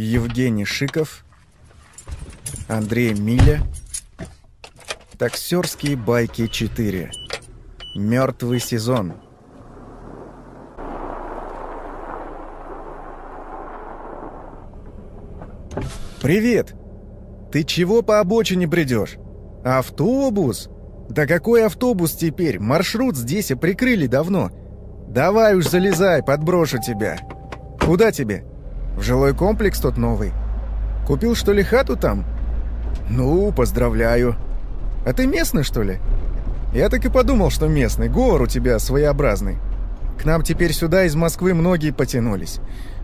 Евгений Шиков, Андрей Миля, Таксерские байки 4. Мертвый сезон. «Привет! Ты чего по обочине бредешь? Автобус? Да какой автобус теперь? Маршрут здесь и прикрыли давно. Давай уж залезай, подброшу тебя. Куда тебе? В жилой комплекс тот новый. Купил, что ли, хату там? Ну, поздравляю. А ты местный, что ли? Я так и подумал, что местный. Говор у тебя своеобразный. К нам теперь сюда из Москвы многие потянулись.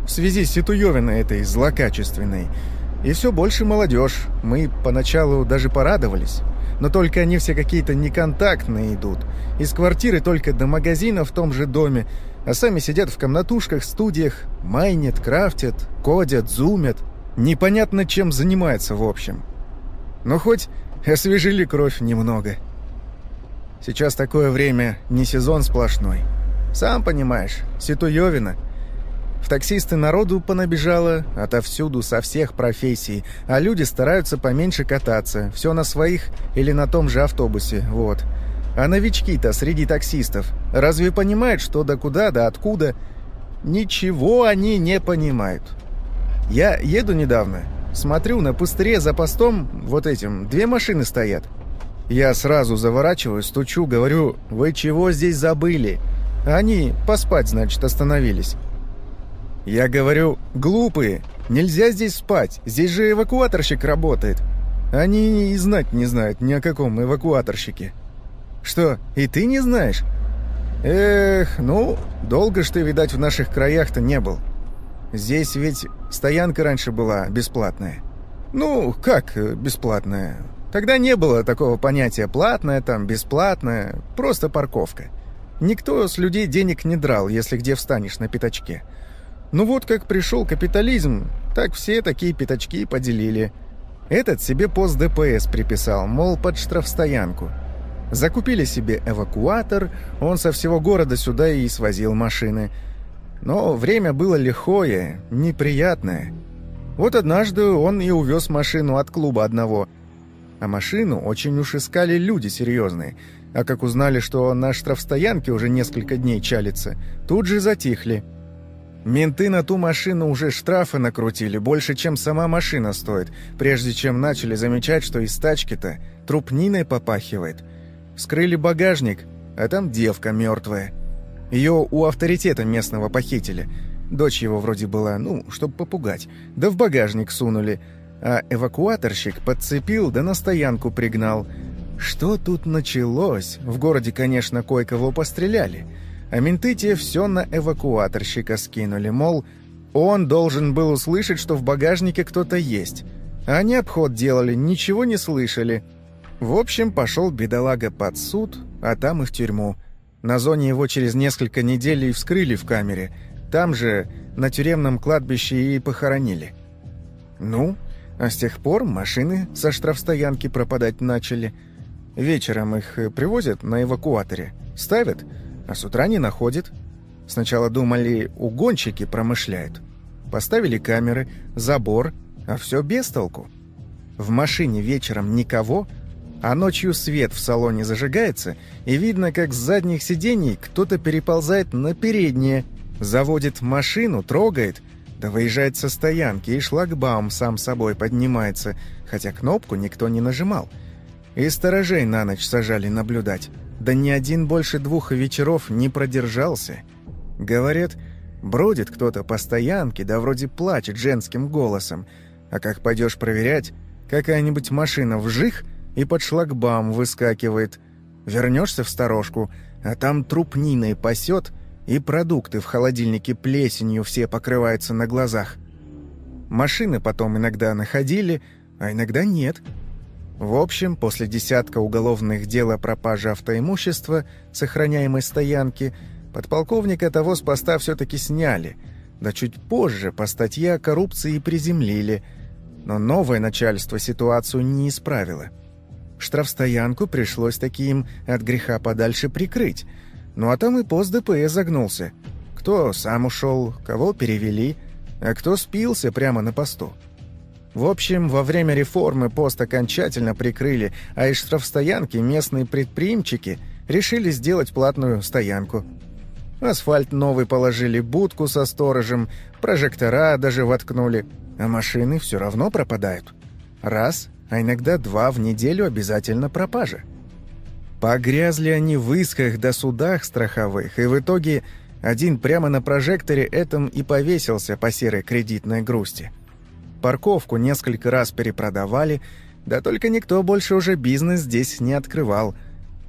В связи с Ситуевиной этой злокачественной. И все больше молодежь. Мы поначалу даже порадовались. Но только они все какие-то неконтактные идут. Из квартиры только до магазина в том же доме. А сами сидят в комнатушках, студиях, майнят, крафтят, кодят, зумят. Непонятно, чем занимаются в общем. Но хоть освежили кровь немного. Сейчас такое время не сезон сплошной. Сам понимаешь, Ситуевина. В таксисты народу понабежало, отовсюду, со всех профессий, а люди стараются поменьше кататься, все на своих или на том же автобусе, вот. А новички-то среди таксистов разве понимают, что да куда, да откуда? Ничего они не понимают. Я еду недавно, смотрю, на пустыре за постом, вот этим, две машины стоят. Я сразу заворачиваю, стучу, говорю, вы чего здесь забыли? Они поспать, значит, остановились. Я говорю, глупые, нельзя здесь спать, здесь же эвакуаторщик работает. Они и знать не знают ни о каком эвакуаторщике. Что, и ты не знаешь? Эх, ну, долго ж ты, видать, в наших краях-то не был. Здесь ведь стоянка раньше была бесплатная. Ну, как бесплатная? Тогда не было такого понятия платная там, бесплатная, просто парковка. Никто с людей денег не драл, если где встанешь на пятачке. Ну вот как пришел капитализм, так все такие пятачки поделили. Этот себе пост ДПС приписал, мол, под штрафстоянку. Закупили себе эвакуатор, он со всего города сюда и свозил машины. Но время было лихое, неприятное. Вот однажды он и увез машину от клуба одного. А машину очень уж искали люди серьезные. А как узнали, что на штрафстоянке уже несколько дней чалится, тут же затихли. Менты на ту машину уже штрафы накрутили, больше, чем сама машина стоит, прежде чем начали замечать, что из тачки-то трупниной попахивает. Вскрыли багажник, а там девка мертвая. Ее у авторитета местного похитили. Дочь его вроде была, ну, чтобы попугать. Да в багажник сунули. А эвакуаторщик подцепил, да на стоянку пригнал. Что тут началось? В городе, конечно, кое-кого постреляли. А менты те все на эвакуаторщика скинули, мол, он должен был услышать, что в багажнике кто-то есть. А они обход делали, ничего не слышали. В общем, пошел бедолага под суд, а там и в тюрьму. На зоне его через несколько недель и вскрыли в камере. Там же, на тюремном кладбище, и похоронили. Ну, а с тех пор машины со штрафстоянки пропадать начали. Вечером их привозят на эвакуаторе, ставят – а с утра не находит. Сначала думали, угонщики промышляют. Поставили камеры, забор, а все без толку. В машине вечером никого, а ночью свет в салоне зажигается, и видно, как с задних сидений кто-то переползает на переднее, заводит машину, трогает, да выезжает со стоянки, и шлагбаум сам собой поднимается, хотя кнопку никто не нажимал. И сторожей на ночь сажали наблюдать. Да ни один больше двух вечеров не продержался. Говорят, бродит кто-то по стоянке, да вроде плачет женским голосом. А как пойдешь проверять, какая-нибудь машина вжих и под шлагбаум выскакивает. Вернешься в сторожку, а там трупниной пасет, и продукты в холодильнике плесенью все покрываются на глазах. Машины потом иногда находили, а иногда нет — в общем, после десятка уголовных дел о пропаже автоимущества сохраняемой стоянки, подполковника того с поста все-таки сняли, да чуть позже по статье о коррупции приземлили, но новое начальство ситуацию не исправило. Штрафстоянку пришлось таким от греха подальше прикрыть, ну а там и пост ДПС загнулся. Кто сам ушел, кого перевели, а кто спился прямо на посту. В общем, во время реформы пост окончательно прикрыли, а из штрафстоянки местные предприимчики решили сделать платную стоянку. Асфальт новый положили, будку со сторожем, прожектора даже воткнули, а машины все равно пропадают. Раз, а иногда два в неделю обязательно пропажа. Погрязли они в исках до судах страховых, и в итоге один прямо на прожекторе этом и повесился по серой кредитной грусти. Парковку несколько раз перепродавали, да только никто больше уже бизнес здесь не открывал.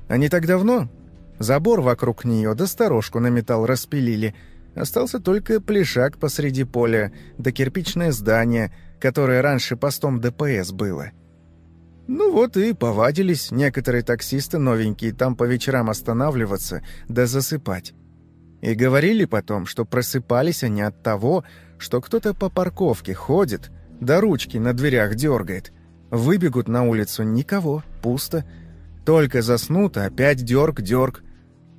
А не так давно забор вокруг нее да сторожку на металл распилили. Остался только плешак посреди поля, да кирпичное здание, которое раньше постом ДПС было. Ну вот и повадились некоторые таксисты новенькие там по вечерам останавливаться да засыпать. И говорили потом, что просыпались они от того, что кто-то по парковке ходит, да ручки на дверях дергает. Выбегут на улицу — никого, пусто. Только заснут, а опять дерг-дерг.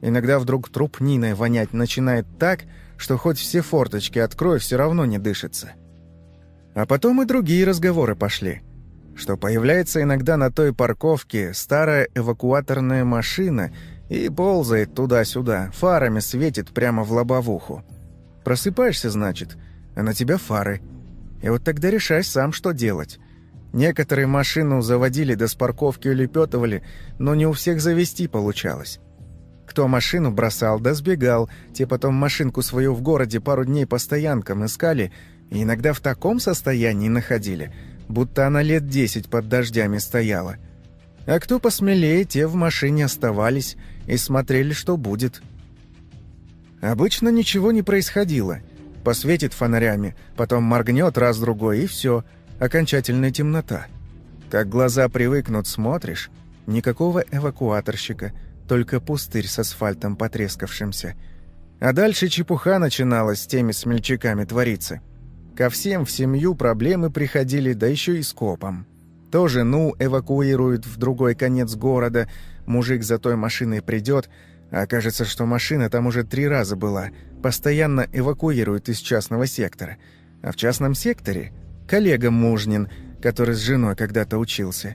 Иногда вдруг трупниной вонять начинает так, что хоть все форточки открой, все равно не дышится. А потом и другие разговоры пошли. Что появляется иногда на той парковке старая эвакуаторная машина — и ползает туда-сюда, фарами светит прямо в лобовуху. Просыпаешься, значит, а на тебя фары. И вот тогда решай сам, что делать. Некоторые машину заводили до с парковки улепетывали, но не у всех завести получалось. Кто машину бросал, да сбегал, те потом машинку свою в городе пару дней по стоянкам искали, и иногда в таком состоянии находили, будто она лет десять под дождями стояла. А кто посмелее, те в машине оставались и смотрели, что будет. Обычно ничего не происходило. Посветит фонарями, потом моргнет раз-другой, и все, окончательная темнота. Как глаза привыкнут, смотришь, никакого эвакуаторщика, только пустырь с асфальтом потрескавшимся. А дальше чепуха начиналась с теми смельчаками твориться. Ко всем в семью проблемы приходили, да еще и с копом. То жену эвакуируют в другой конец города, мужик за той машиной придет, а окажется, что машина там уже три раза была, постоянно эвакуируют из частного сектора. А в частном секторе коллега Мужнин, который с женой когда-то учился.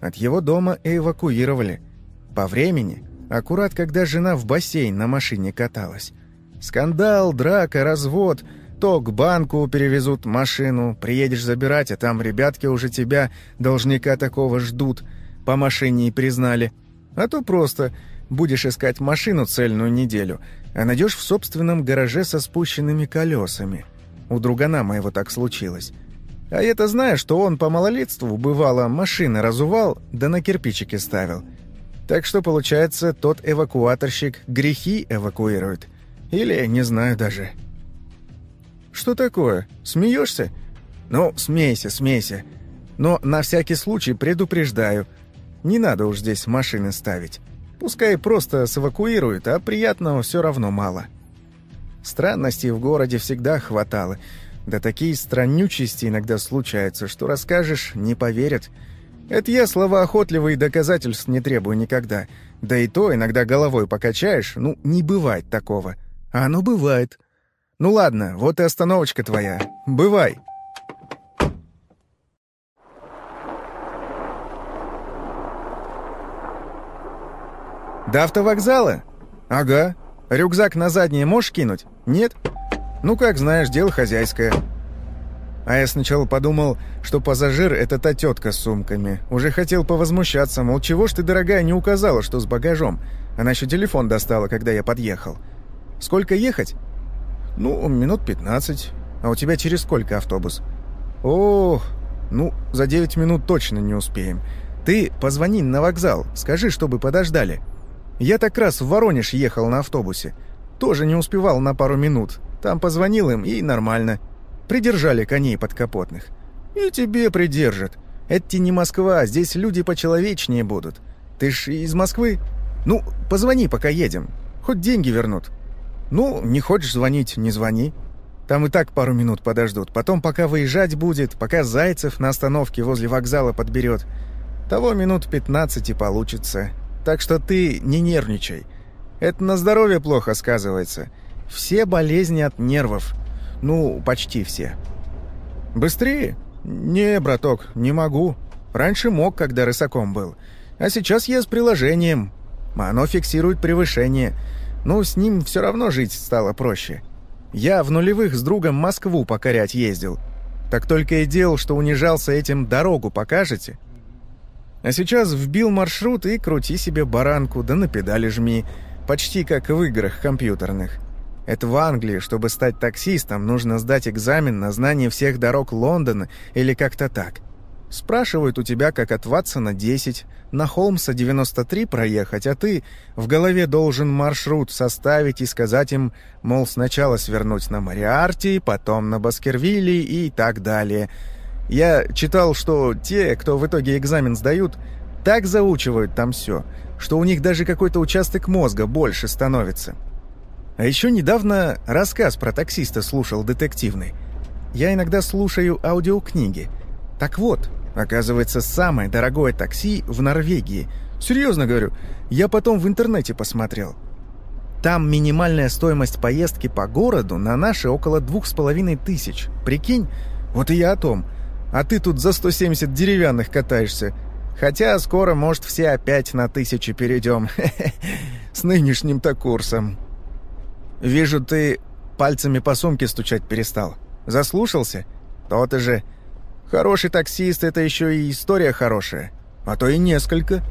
От его дома эвакуировали. По времени, аккурат когда жена в бассейн на машине каталась. Скандал, драка, развод — то к банку перевезут машину, приедешь забирать, а там ребятки уже тебя, должника такого, ждут, по машине и признали. А то просто будешь искать машину цельную неделю, а найдешь в собственном гараже со спущенными колесами. У другана моего так случилось. А это зная, что он по малолетству, бывало, машины разувал, да на кирпичики ставил. Так что, получается, тот эвакуаторщик грехи эвакуирует. Или, не знаю даже... «Что такое? Смеешься?» «Ну, смейся, смейся. Но на всякий случай предупреждаю. Не надо уж здесь машины ставить. Пускай просто сэвакуируют, а приятного все равно мало». Странностей в городе всегда хватало. Да такие страннючести иногда случаются, что расскажешь, не поверят. Это я слова охотливые доказательств не требую никогда. Да и то иногда головой покачаешь, ну, не бывает такого. А оно бывает. Ну ладно, вот и остановочка твоя. Бывай. До автовокзала? Ага. Рюкзак на заднее можешь кинуть? Нет? Ну, как знаешь, дело хозяйское. А я сначала подумал, что пассажир — это та тетка с сумками. Уже хотел повозмущаться, мол, чего ж ты, дорогая, не указала, что с багажом? Она еще телефон достала, когда я подъехал. Сколько ехать? «Ну, минут пятнадцать. А у тебя через сколько автобус?» «О, ну, за девять минут точно не успеем. Ты позвони на вокзал, скажи, чтобы подождали. Я так раз в Воронеж ехал на автобусе. Тоже не успевал на пару минут. Там позвонил им, и нормально. Придержали коней подкапотных. И тебе придержат. Это не Москва, здесь люди почеловечнее будут. Ты ж из Москвы? Ну, позвони, пока едем. Хоть деньги вернут». «Ну, не хочешь звонить, не звони. Там и так пару минут подождут. Потом, пока выезжать будет, пока Зайцев на остановке возле вокзала подберет. Того минут 15 и получится. Так что ты не нервничай. Это на здоровье плохо сказывается. Все болезни от нервов. Ну, почти все. Быстрее? Не, браток, не могу. Раньше мог, когда рысаком был. А сейчас я с приложением. Оно фиксирует превышение. Ну, с ним все равно жить стало проще. Я в нулевых с другом Москву покорять ездил. Так только и делал, что унижался этим «дорогу покажете». А сейчас вбил маршрут и крути себе баранку, да на педали жми. Почти как в играх компьютерных. Это в Англии, чтобы стать таксистом, нужно сдать экзамен на знание всех дорог Лондона или как-то так. Спрашивают у тебя, как от Ватсона 10, на Холмса 93 проехать, а ты в голове должен маршрут составить и сказать им, мол, сначала свернуть на Мариарти, потом на Баскервилли и так далее. Я читал, что те, кто в итоге экзамен сдают, так заучивают там все, что у них даже какой-то участок мозга больше становится. А еще недавно рассказ про таксиста слушал детективный. Я иногда слушаю аудиокниги. Так вот, оказывается, самое дорогое такси в Норвегии. Серьезно говорю, я потом в интернете посмотрел. Там минимальная стоимость поездки по городу на наши около двух с половиной тысяч. Прикинь, вот и я о том. А ты тут за 170 деревянных катаешься. Хотя скоро, может, все опять на тысячи перейдем. С нынешним-то курсом. «Вижу, ты пальцами по сумке стучать перестал. Заслушался? То-то же. Хороший таксист — это еще и история хорошая. А то и несколько.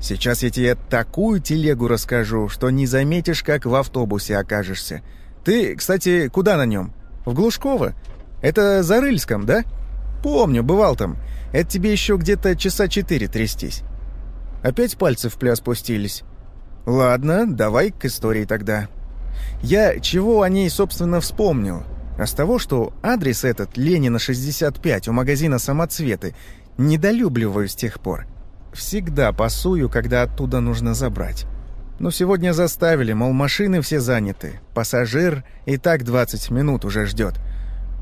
Сейчас я тебе такую телегу расскажу, что не заметишь, как в автобусе окажешься. Ты, кстати, куда на нем? В Глушково? Это за Рыльском, да? Помню, бывал там. Это тебе еще где-то часа четыре трястись. Опять пальцы в пляс пустились. Ладно, давай к истории тогда. Я чего о ней, собственно, вспомнил? А с того, что адрес этот, Ленина, 65, у магазина «Самоцветы», недолюбливаю с тех пор. Всегда пасую, когда оттуда нужно забрать. Но сегодня заставили, мол, машины все заняты. Пассажир и так 20 минут уже ждет.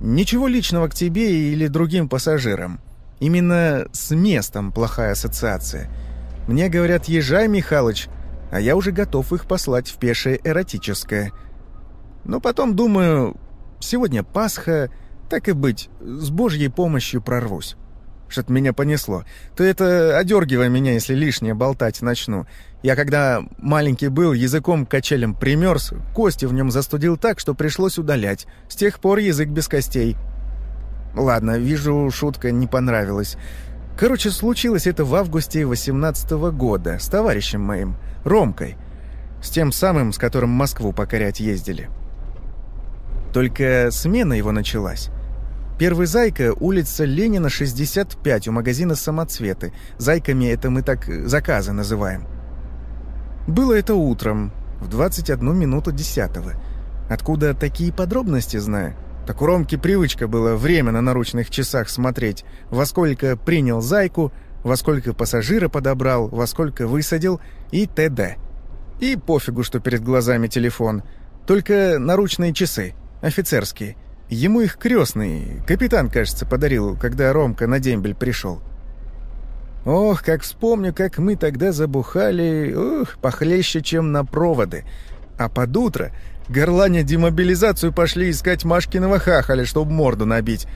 Ничего личного к тебе или другим пассажирам. Именно с местом плохая ассоциация. Мне говорят, езжай, Михалыч, а я уже готов их послать в пешее эротическое. Но потом думаю, сегодня Пасха, так и быть, с Божьей помощью прорвусь. Что-то меня понесло. То это одергивай меня, если лишнее болтать начну. Я когда маленький был, языком качелем примерз, кости в нем застудил так, что пришлось удалять. С тех пор язык без костей. Ладно, вижу, шутка не понравилась. Короче, случилось это в августе 18 -го года с товарищем моим, Ромкой. С тем самым, с которым Москву покорять ездили. Только смена его началась. Первый «Зайка» — улица Ленина, 65, у магазина «Самоцветы». «Зайками» — это мы так заказы называем. Было это утром, в 21 минуту 10 -го. Откуда такие подробности знаю? Так у Ромки привычка была время на наручных часах смотреть, во сколько принял зайку, во сколько пассажира подобрал, во сколько высадил и т.д. И пофигу, что перед глазами телефон. Только наручные часы, офицерские. Ему их крестный, капитан, кажется, подарил, когда Ромка на дембель пришел. Ох, как вспомню, как мы тогда забухали, ух, похлеще, чем на проводы. А под утро Горланя демобилизацию пошли искать Машкиного хахаля, чтобы морду набить.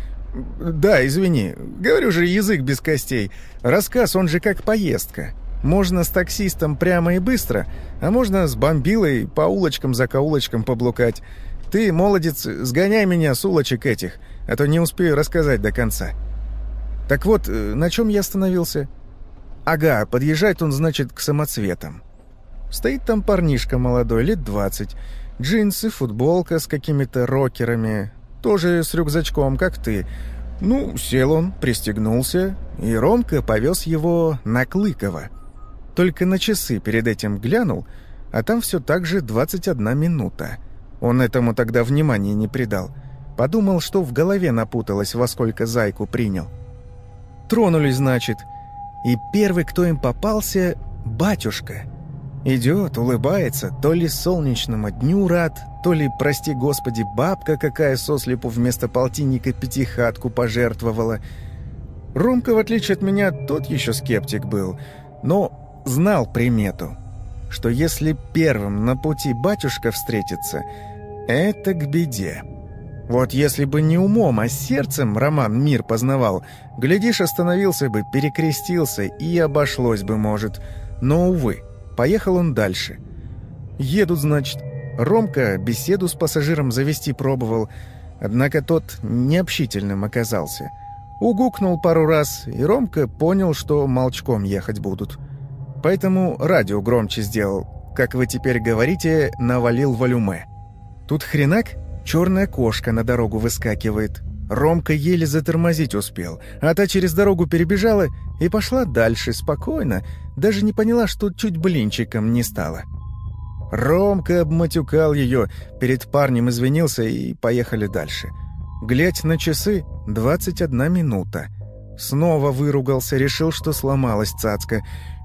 Да, извини, говорю же, язык без костей. Рассказ, он же как поездка. Можно с таксистом прямо и быстро, а можно с бомбилой по улочкам за каулочкам поблукать. Ты, молодец, сгоняй меня с улочек этих, а то не успею рассказать до конца. Так вот, э, на чем я остановился? Ага, подъезжает он, значит, к самоцветам. Стоит там парнишка молодой, лет двадцать, Джинсы, футболка с какими-то рокерами, тоже с рюкзачком, как ты. Ну, сел он, пристегнулся, и Ромка повез его на Клыково. Только на часы перед этим глянул, а там все так же 21 минута. Он этому тогда внимания не придал. Подумал, что в голове напуталось, во сколько зайку принял. Тронулись, значит. И первый, кто им попался — батюшка — Идет, улыбается, то ли солнечному дню рад, то ли, прости господи, бабка какая сослепу вместо полтинника пятихатку пожертвовала. Ромка, в отличие от меня, тот еще скептик был, но знал примету, что если первым на пути батюшка встретится, это к беде. Вот если бы не умом, а сердцем Роман мир познавал, глядишь, остановился бы, перекрестился и обошлось бы, может. Но, увы, поехал он дальше. Едут, значит. Ромка беседу с пассажиром завести пробовал, однако тот необщительным оказался. Угукнул пару раз, и Ромка понял, что молчком ехать будут. Поэтому радио громче сделал. Как вы теперь говорите, навалил волюме. Тут хренак, черная кошка на дорогу выскакивает. Ромка еле затормозить успел, а та через дорогу перебежала и пошла дальше, спокойно, даже не поняла, что чуть блинчиком не стала. Ромка обматюкал ее, перед парнем извинился и поехали дальше. Глядь на часы, 21 минута. Снова выругался, решил, что сломалась цацка,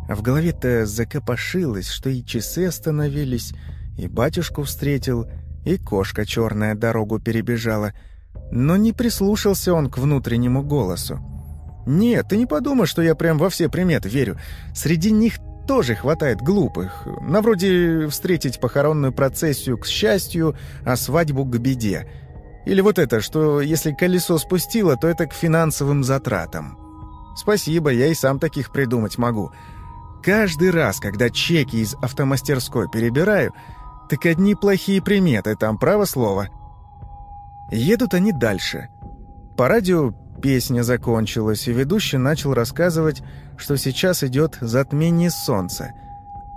а в голове-то закопошилось, что и часы остановились, и батюшку встретил, и кошка черная дорогу перебежала. Но не прислушался он к внутреннему голосу. «Нет, ты не подумай, что я прям во все приметы верю. Среди них тоже хватает глупых. На вроде встретить похоронную процессию к счастью, а свадьбу к беде. Или вот это, что если колесо спустило, то это к финансовым затратам. Спасибо, я и сам таких придумать могу. Каждый раз, когда чеки из автомастерской перебираю, так одни плохие приметы, там право слово. Едут они дальше. По радио песня закончилась, и ведущий начал рассказывать, что сейчас идет затмение солнца.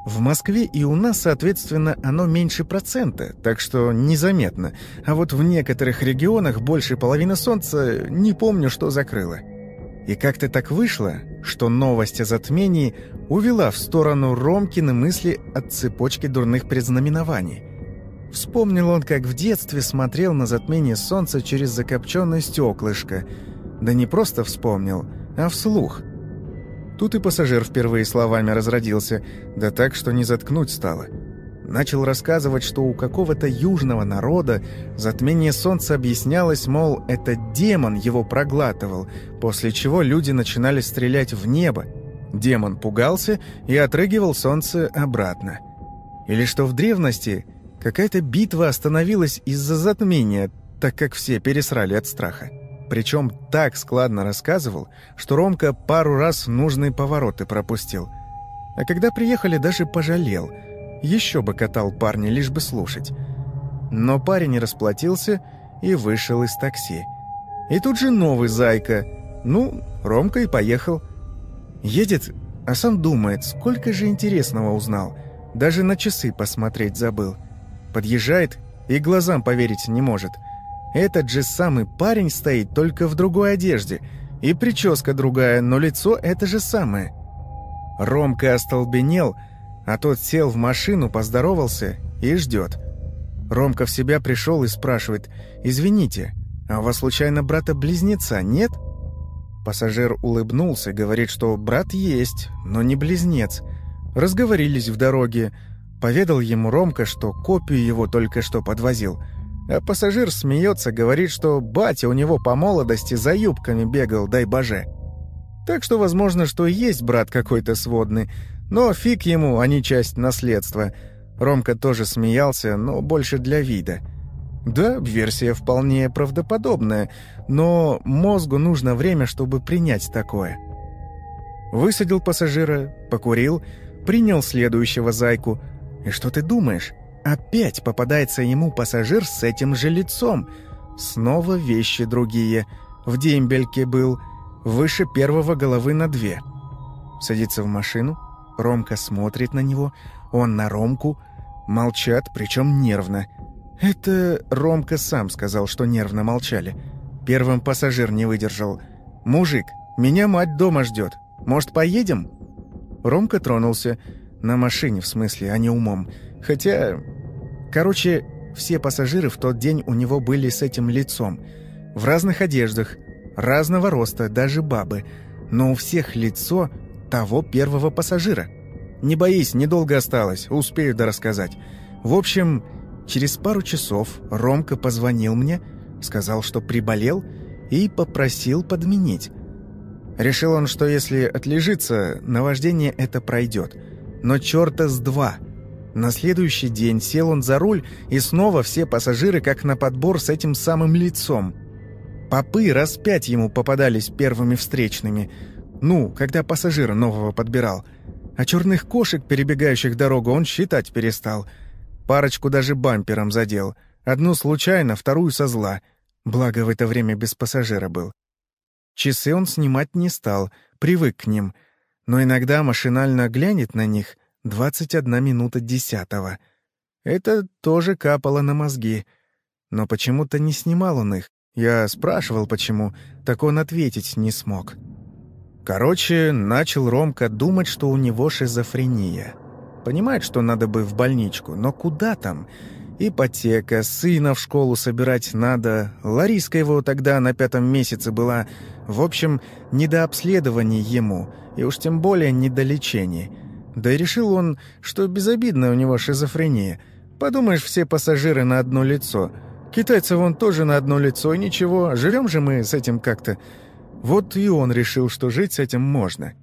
В Москве и у нас, соответственно, оно меньше процента, так что незаметно. А вот в некоторых регионах больше половины солнца не помню, что закрыло. И как-то так вышло, что новость о затмении увела в сторону Ромкины мысли от цепочки дурных предзнаменований. Вспомнил он, как в детстве смотрел на затмение солнца через закопченное стеклышко. Да не просто вспомнил, а вслух. Тут и пассажир впервые словами разродился, да так, что не заткнуть стало. Начал рассказывать, что у какого-то южного народа затмение солнца объяснялось, мол, это демон его проглатывал, после чего люди начинали стрелять в небо. Демон пугался и отрыгивал солнце обратно. Или что в древности какая-то битва остановилась из-за затмения, так как все пересрали от страха. Причем так складно рассказывал, что Ромка пару раз нужные повороты пропустил. А когда приехали, даже пожалел – еще бы катал парня, лишь бы слушать. Но парень расплатился и вышел из такси. И тут же новый зайка. Ну, Ромка и поехал. Едет, а сам думает, сколько же интересного узнал. Даже на часы посмотреть забыл. Подъезжает и глазам поверить не может. Этот же самый парень стоит, только в другой одежде. И прическа другая, но лицо это же самое. Ромка остолбенел — а тот сел в машину, поздоровался и ждет. Ромка в себя пришел и спрашивает, «Извините, а у вас случайно брата-близнеца нет?» Пассажир улыбнулся, говорит, что брат есть, но не близнец. Разговорились в дороге. Поведал ему Ромка, что копию его только что подвозил. А пассажир смеется, говорит, что батя у него по молодости за юбками бегал, дай боже. Так что возможно, что есть брат какой-то сводный, но фиг ему, а не часть наследства. Ромка тоже смеялся, но больше для вида. Да, версия вполне правдоподобная, но мозгу нужно время, чтобы принять такое. Высадил пассажира, покурил, принял следующего зайку. И что ты думаешь? Опять попадается ему пассажир с этим же лицом. Снова вещи другие. В дембельке был, выше первого головы на две. Садится в машину, Ромка смотрит на него, он на Ромку. Молчат, причем нервно. Это Ромка сам сказал, что нервно молчали. Первым пассажир не выдержал. «Мужик, меня мать дома ждет. Может, поедем?» Ромка тронулся. На машине, в смысле, а не умом. Хотя... Короче, все пассажиры в тот день у него были с этим лицом. В разных одеждах, разного роста, даже бабы. Но у всех лицо того первого пассажира. Не боись, недолго осталось, успею дорассказать. В общем, через пару часов Ромка позвонил мне, сказал, что приболел, и попросил подменить. Решил он, что если отлежится, наваждение это пройдет. Но черта с два. На следующий день сел он за руль, и снова все пассажиры как на подбор с этим самым лицом. Попы раз пять ему попадались первыми встречными. Ну, когда пассажира нового подбирал. А черных кошек, перебегающих дорогу, он считать перестал. Парочку даже бампером задел. Одну случайно, вторую со зла. Благо, в это время без пассажира был. Часы он снимать не стал, привык к ним. Но иногда машинально глянет на них — 21 минута десятого. Это тоже капало на мозги. Но почему-то не снимал он их. Я спрашивал, почему, так он ответить не смог. Короче, начал Ромка думать, что у него шизофрения. Понимает, что надо бы в больничку, но куда там? Ипотека, сына в школу собирать надо. Лариска его тогда на пятом месяце была. В общем, не до обследований ему, и уж тем более не до лечения. Да и решил он, что безобидная у него шизофрения. Подумаешь, все пассажиры на одно лицо. Китайцы вон тоже на одно лицо, и ничего, живем же мы с этим как-то. Вот и он решил, что жить с этим можно.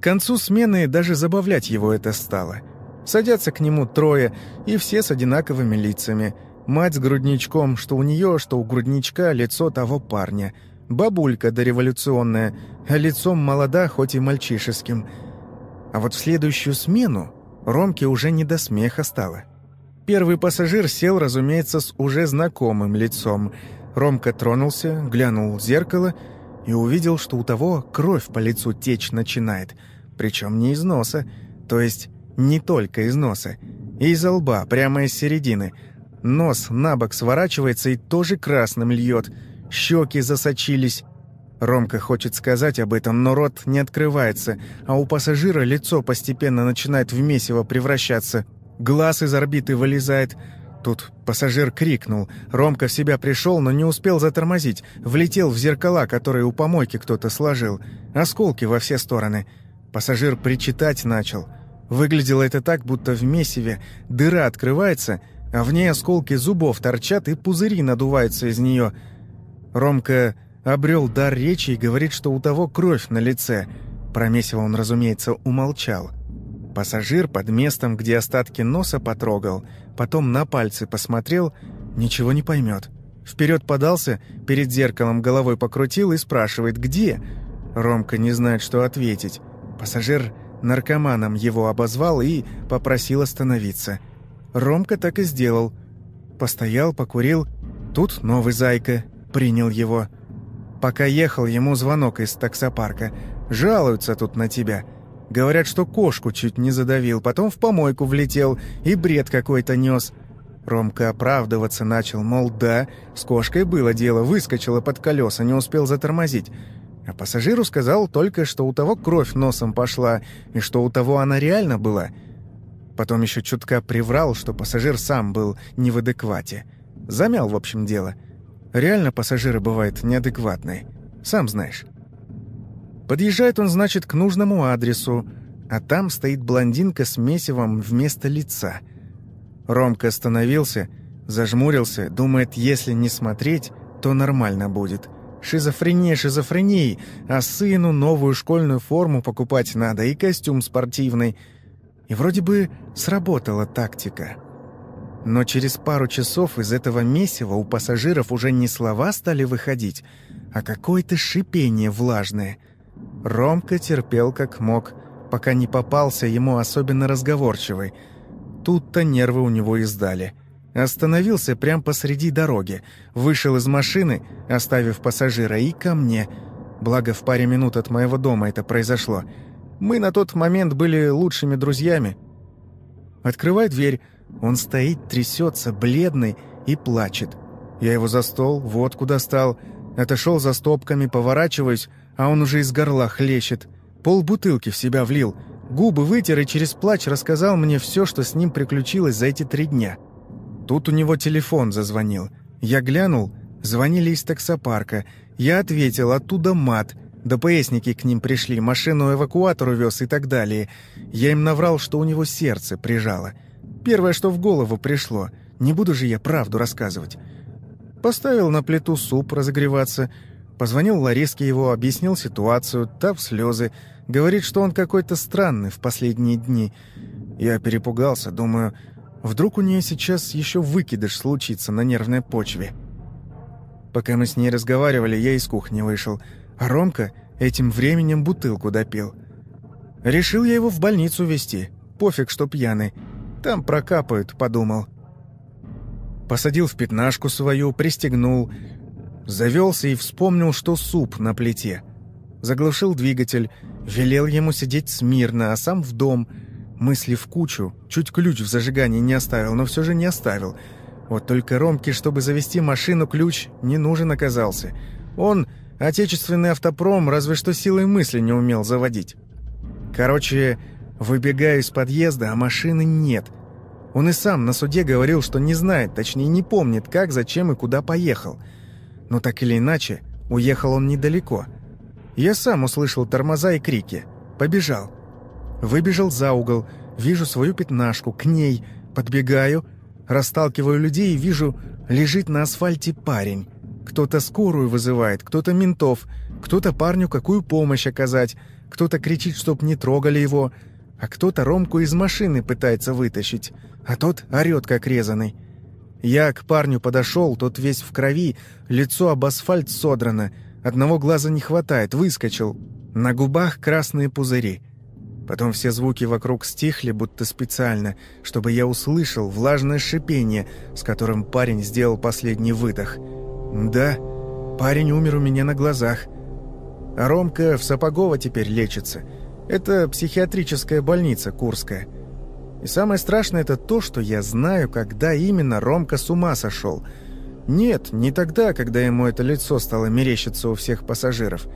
К концу смены даже забавлять его это стало. Садятся к нему трое, и все с одинаковыми лицами. Мать с грудничком, что у нее, что у грудничка лицо того парня. Бабулька дореволюционная, а лицом молода, хоть и мальчишеским – а вот в следующую смену Ромке уже не до смеха стало. Первый пассажир сел, разумеется, с уже знакомым лицом. Ромка тронулся, глянул в зеркало и увидел, что у того кровь по лицу течь начинает. Причем не из носа, то есть не только из носа. И из лба, прямо из середины. Нос на бок сворачивается и тоже красным льет. Щеки засочились, Ромка хочет сказать об этом, но рот не открывается, а у пассажира лицо постепенно начинает в месиво превращаться. Глаз из орбиты вылезает. Тут пассажир крикнул. Ромка в себя пришел, но не успел затормозить. Влетел в зеркала, которые у помойки кто-то сложил. Осколки во все стороны. Пассажир причитать начал. Выглядело это так, будто в месиве дыра открывается, а в ней осколки зубов торчат и пузыри надуваются из нее. Ромка обрел дар речи и говорит, что у того кровь на лице. Про месиво он, разумеется, умолчал. Пассажир под местом, где остатки носа потрогал, потом на пальцы посмотрел, ничего не поймет. Вперед подался, перед зеркалом головой покрутил и спрашивает «Где?». Ромка не знает, что ответить. Пассажир наркоманом его обозвал и попросил остановиться. Ромка так и сделал. Постоял, покурил. Тут новый зайка принял его. Пока ехал, ему звонок из таксопарка. Жалуются тут на тебя. Говорят, что кошку чуть не задавил, потом в помойку влетел и бред какой-то нес. Ромка оправдываться начал, мол, да, с кошкой было дело, выскочила под колеса, не успел затормозить. А пассажиру сказал только, что у того кровь носом пошла, и что у того она реально была. Потом еще чутка приврал, что пассажир сам был не в адеквате. Замял, в общем, дело. — Реально пассажиры бывают неадекватные. Сам знаешь. Подъезжает он, значит, к нужному адресу, а там стоит блондинка с месивом вместо лица. Ромка остановился, зажмурился, думает, если не смотреть, то нормально будет. Шизофрения шизофренией, а сыну новую школьную форму покупать надо и костюм спортивный. И вроде бы сработала тактика. Но через пару часов из этого месива у пассажиров уже не слова стали выходить, а какое-то шипение влажное. Ромка терпел как мог, пока не попался ему особенно разговорчивый. Тут-то нервы у него издали. Остановился прямо посреди дороги, вышел из машины, оставив пассажира, и ко мне. Благо, в паре минут от моего дома это произошло. Мы на тот момент были лучшими друзьями. Открывай дверь, он стоит, трясется, бледный и плачет. Я его за стол, водку достал, отошел за стопками, поворачиваюсь, а он уже из горла хлещет. Пол бутылки в себя влил, губы вытер и через плач рассказал мне все, что с ним приключилось за эти три дня. Тут у него телефон зазвонил. Я глянул, звонили из таксопарка. Я ответил, оттуда мат. ДПСники к ним пришли, машину эвакуатор увез и так далее. Я им наврал, что у него сердце прижало. Первое, что в голову пришло. Не буду же я правду рассказывать. Поставил на плиту суп разогреваться. Позвонил Лариске его, объяснил ситуацию, та в слезы. Говорит, что он какой-то странный в последние дни. Я перепугался, думаю, вдруг у нее сейчас еще выкидыш случится на нервной почве. Пока мы с ней разговаривали, я из кухни вышел, а Ромка этим временем бутылку допил. Решил я его в больницу везти. Пофиг, что пьяный. Там прокапают, подумал. Посадил в пятнашку свою, пристегнул. Завелся и вспомнил, что суп на плите. Заглушил двигатель, велел ему сидеть смирно, а сам в дом. Мысли в кучу, чуть ключ в зажигании не оставил, но все же не оставил. Вот только Ромке, чтобы завести машину, ключ не нужен оказался. Он отечественный автопром разве что силой мысли не умел заводить. Короче, выбегаю из подъезда, а машины нет. Он и сам на суде говорил, что не знает, точнее не помнит, как, зачем и куда поехал. Но так или иначе, уехал он недалеко. Я сам услышал тормоза и крики. Побежал. Выбежал за угол, вижу свою пятнашку, к ней, подбегаю, расталкиваю людей и вижу, лежит на асфальте парень. Кто-то скорую вызывает, кто-то ментов, кто-то парню какую помощь оказать, кто-то кричит, чтоб не трогали его, а кто-то Ромку из машины пытается вытащить, а тот орёт, как резанный. Я к парню подошел, тот весь в крови, лицо об асфальт содрано, одного глаза не хватает, выскочил. На губах красные пузыри. Потом все звуки вокруг стихли, будто специально, чтобы я услышал влажное шипение, с которым парень сделал последний выдох. Да, парень умер у меня на глазах. А Ромка в Сапогово теперь лечится. Это психиатрическая больница Курская. И самое страшное это то, что я знаю, когда именно Ромка с ума сошел. Нет, не тогда, когда ему это лицо стало мерещиться у всех пассажиров,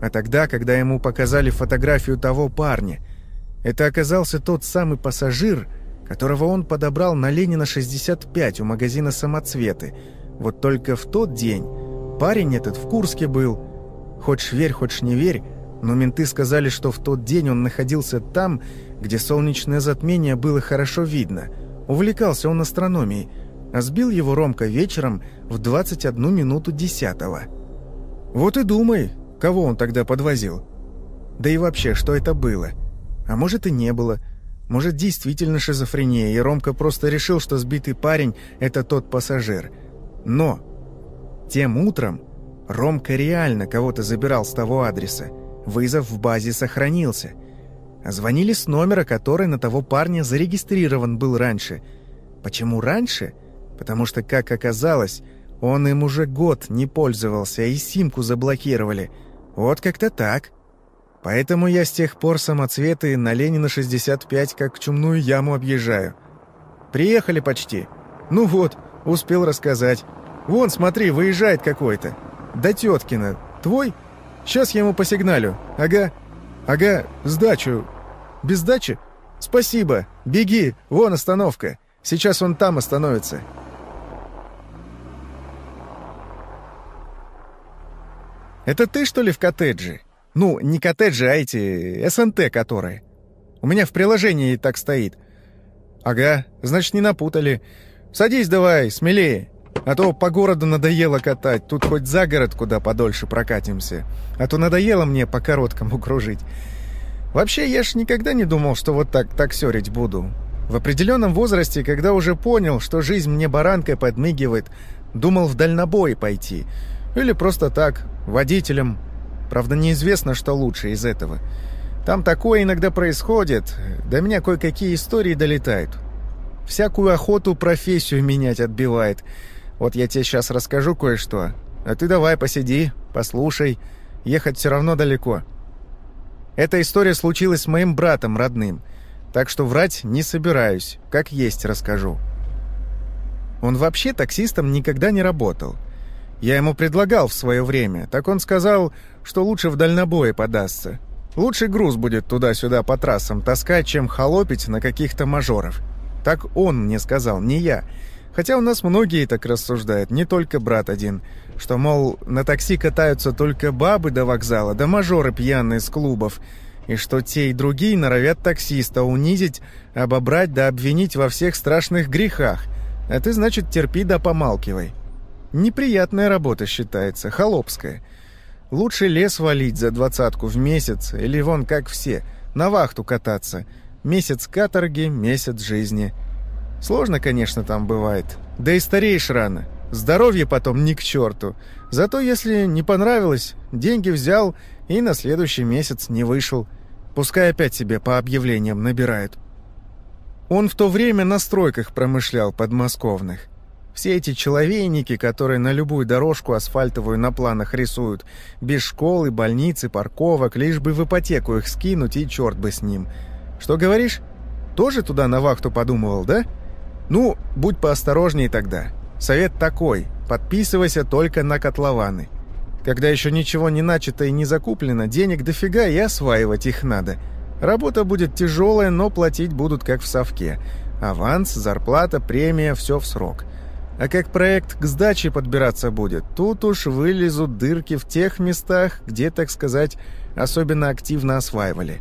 а тогда, когда ему показали фотографию того парня. Это оказался тот самый пассажир, которого он подобрал на Ленина 65 у магазина «Самоцветы». Вот только в тот день парень этот в Курске был – Хочешь верь, хочешь не верь, но менты сказали, что в тот день он находился там, где солнечное затмение было хорошо видно. Увлекался он астрономией, а сбил его Ромка вечером в 21 минуту десятого. Вот и думай, кого он тогда подвозил. Да и вообще, что это было? А может и не было. Может, действительно шизофрения, и Ромка просто решил, что сбитый парень — это тот пассажир. Но тем утром Ромка реально кого-то забирал с того адреса. Вызов в базе сохранился. Звонили с номера, который на того парня зарегистрирован был раньше. Почему раньше? Потому что, как оказалось, он им уже год не пользовался, и симку заблокировали. Вот как-то так. Поэтому я с тех пор самоцветы на Ленина 65 как чумную яму объезжаю. Приехали почти. Ну вот, успел рассказать. Вон, смотри, выезжает какой-то. Да теткина. Твой? Сейчас я ему посигналю. Ага. Ага, сдачу. Без сдачи? Спасибо. Беги. Вон остановка. Сейчас он там остановится. Это ты, что ли, в коттедже? Ну, не коттеджи, а эти... СНТ которые. У меня в приложении так стоит. Ага, значит, не напутали. Садись давай, смелее. А то по городу надоело катать, тут хоть за город куда подольше прокатимся. А то надоело мне по короткому кружить. Вообще, я ж никогда не думал, что вот так таксерить буду. В определенном возрасте, когда уже понял, что жизнь мне баранкой подмигивает, думал в дальнобой пойти. Или просто так, водителем. Правда, неизвестно, что лучше из этого. Там такое иногда происходит, до меня кое-какие истории долетают. Всякую охоту профессию менять отбивает – вот я тебе сейчас расскажу кое-что, а ты давай посиди, послушай. Ехать все равно далеко. Эта история случилась с моим братом родным, так что врать не собираюсь, как есть расскажу. Он вообще таксистом никогда не работал. Я ему предлагал в свое время, так он сказал, что лучше в дальнобое подастся. Лучший груз будет туда-сюда по трассам таскать, чем холопить на каких-то мажоров. Так он мне сказал, не я. Хотя у нас многие так рассуждают, не только брат один, что, мол, на такси катаются только бабы до вокзала, да мажоры пьяные с клубов, и что те и другие норовят таксиста унизить, обобрать да обвинить во всех страшных грехах. А ты, значит, терпи да помалкивай. Неприятная работа считается, холопская. Лучше лес валить за двадцатку в месяц, или вон как все, на вахту кататься, Месяц каторги, месяц жизни. Сложно, конечно, там бывает. Да и стареешь рано. Здоровье потом ни к черту. Зато если не понравилось, деньги взял и на следующий месяц не вышел. Пускай опять себе по объявлениям набирают. Он в то время на стройках промышлял подмосковных. Все эти человейники, которые на любую дорожку асфальтовую на планах рисуют, без школы, больницы, парковок, лишь бы в ипотеку их скинуть и черт бы с ним. Что говоришь? Тоже туда на вахту подумывал, да? Ну, будь поосторожнее тогда. Совет такой, подписывайся только на котлованы. Когда еще ничего не начато и не закуплено, денег дофига и осваивать их надо. Работа будет тяжелая, но платить будут как в совке. Аванс, зарплата, премия – все в срок. А как проект к сдаче подбираться будет, тут уж вылезут дырки в тех местах, где, так сказать, особенно активно осваивали.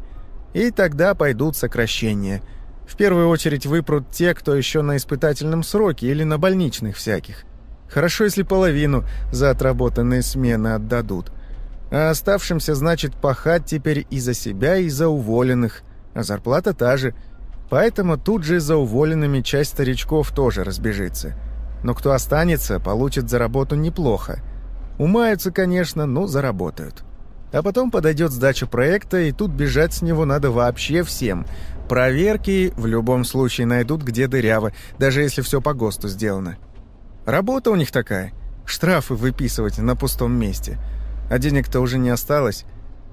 И тогда пойдут сокращения. В первую очередь выпрут те, кто еще на испытательном сроке или на больничных всяких. Хорошо, если половину за отработанные смены отдадут. А оставшимся, значит, пахать теперь и за себя, и за уволенных. А зарплата та же. Поэтому тут же за уволенными часть старичков тоже разбежится. Но кто останется, получит за работу неплохо. Умаются, конечно, но заработают. А потом подойдет сдача проекта, и тут бежать с него надо вообще всем. Проверки в любом случае найдут, где дыряво, даже если все по ГОСТу сделано. Работа у них такая. Штрафы выписывать на пустом месте. А денег-то уже не осталось.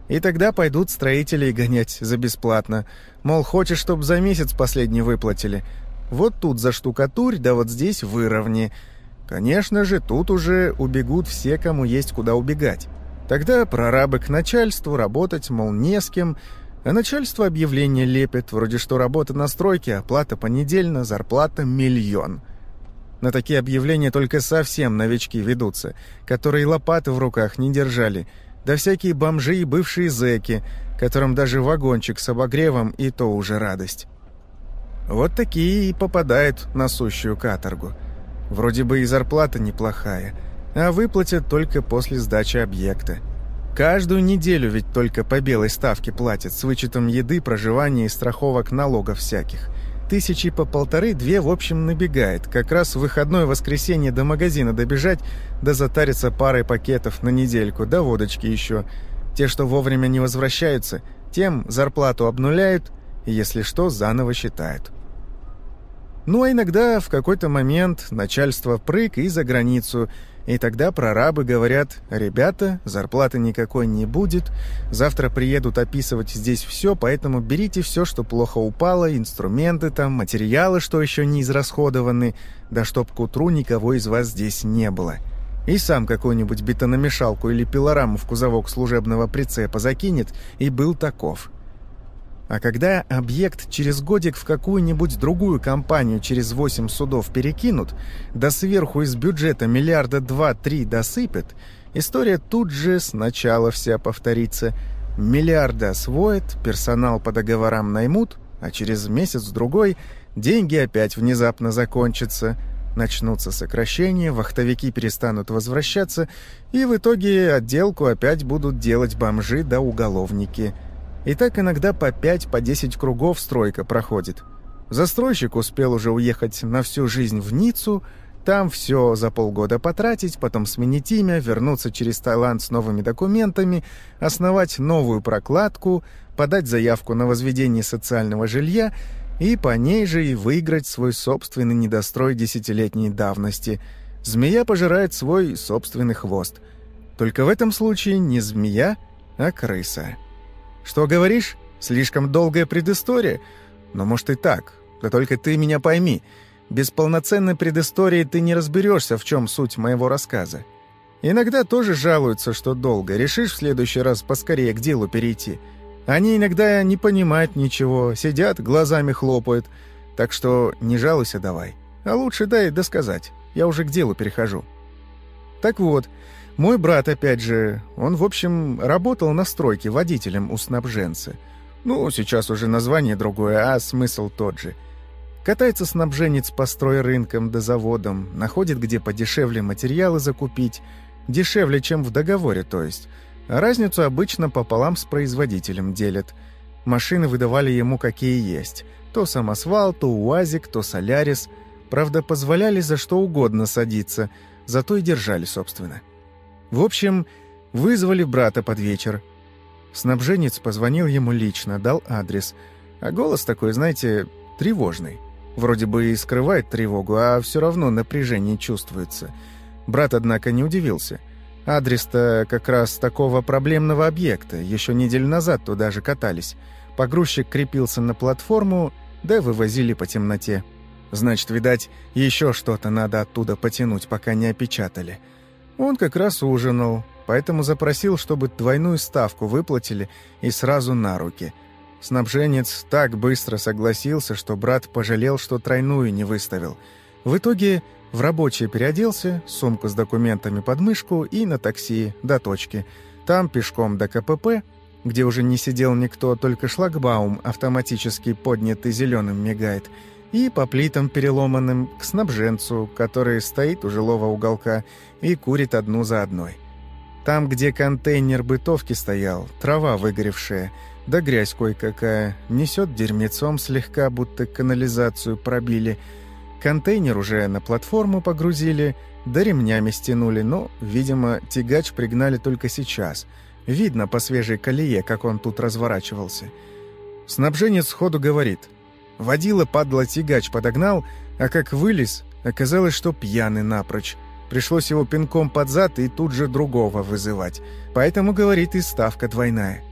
И тогда пойдут строители гонять за бесплатно. Мол, хочешь, чтобы за месяц последний выплатили – вот тут за штукатурь, да вот здесь выровни. Конечно же, тут уже убегут все, кому есть куда убегать. Тогда прорабы к начальству работать, мол, не с кем, а начальство объявление лепит, вроде что работа на стройке, оплата понедельно, зарплата миллион. На такие объявления только совсем новички ведутся, которые лопаты в руках не держали, да всякие бомжи и бывшие зэки, которым даже вагончик с обогревом и то уже радость. Вот такие и попадают на сущую каторгу. Вроде бы и зарплата неплохая, а выплатят только после сдачи объекта. Каждую неделю ведь только по белой ставке платят, с вычетом еды, проживания и страховок налогов всяких. Тысячи по полторы-две в общем набегает. Как раз в выходное воскресенье до магазина добежать, да затариться парой пакетов на недельку, да водочки еще. Те, что вовремя не возвращаются, тем зарплату обнуляют, и если что, заново считают. Ну а иногда в какой-то момент начальство прыг и за границу, и тогда прорабы говорят, ребята, зарплаты никакой не будет, завтра приедут описывать здесь все, поэтому берите все, что плохо упало, инструменты там, материалы, что еще не израсходованы, да чтоб к утру никого из вас здесь не было. И сам какую-нибудь бетономешалку или пилораму в кузовок служебного прицепа закинет, и был таков. А когда объект через годик в какую-нибудь другую компанию через 8 судов перекинут, да сверху из бюджета миллиарда два-три досыпят, история тут же сначала вся повторится. Миллиарды освоят, персонал по договорам наймут, а через месяц-другой деньги опять внезапно закончатся, начнутся сокращения, вахтовики перестанут возвращаться, и в итоге отделку опять будут делать бомжи да уголовники – и так иногда по 5 по 10 кругов стройка проходит. Застройщик успел уже уехать на всю жизнь в Ниццу, там все за полгода потратить, потом сменить имя, вернуться через Таиланд с новыми документами, основать новую прокладку, подать заявку на возведение социального жилья и по ней же и выиграть свой собственный недострой десятилетней давности. Змея пожирает свой собственный хвост. Только в этом случае не змея, а крыса. «Что говоришь? Слишком долгая предыстория? Но может и так. Да только ты меня пойми. Без полноценной предыстории ты не разберешься, в чем суть моего рассказа. Иногда тоже жалуются, что долго. Решишь в следующий раз поскорее к делу перейти. Они иногда не понимают ничего, сидят, глазами хлопают. Так что не жалуйся давай. А лучше дай досказать. Я уже к делу перехожу. Так вот, мой брат, опять же, он, в общем, работал на стройке водителем у снабженца. Ну, сейчас уже название другое, а смысл тот же. Катается снабженец по стройрынкам да заводам, находит, где подешевле материалы закупить, дешевле, чем в договоре, то есть. Разницу обычно пополам с производителем делят. Машины выдавали ему какие есть. То самосвал, то УАЗик, то Солярис. Правда, позволяли за что угодно садиться, зато и держали, собственно. В общем, вызвали брата под вечер. Снабженец позвонил ему лично, дал адрес. А голос такой, знаете, тревожный. Вроде бы и скрывает тревогу, а все равно напряжение чувствуется. Брат, однако, не удивился. Адрес-то как раз такого проблемного объекта. Еще неделю назад туда же катались. Погрузчик крепился на платформу, да вывозили по темноте. Значит, видать, еще что-то надо оттуда потянуть, пока не опечатали. Он как раз ужинал, поэтому запросил, чтобы двойную ставку выплатили и сразу на руки – Снабженец так быстро согласился, что брат пожалел, что тройную не выставил. В итоге в рабочий переоделся, сумку с документами под мышку и на такси до точки. Там пешком до КПП, где уже не сидел никто, только шлагбаум автоматически поднятый зеленым мигает, и по плитам переломанным к снабженцу, который стоит у жилого уголка и курит одну за одной. Там, где контейнер бытовки стоял, трава выгоревшая – да грязь кое-какая, несет дерьмецом слегка, будто канализацию пробили. Контейнер уже на платформу погрузили, да ремнями стянули, но, видимо, тягач пригнали только сейчас. Видно по свежей колее, как он тут разворачивался. Снабженец сходу говорит. Водила, падла, тягач подогнал, а как вылез, оказалось, что пьяный напрочь. Пришлось его пинком под зад и тут же другого вызывать. Поэтому, говорит, и ставка двойная.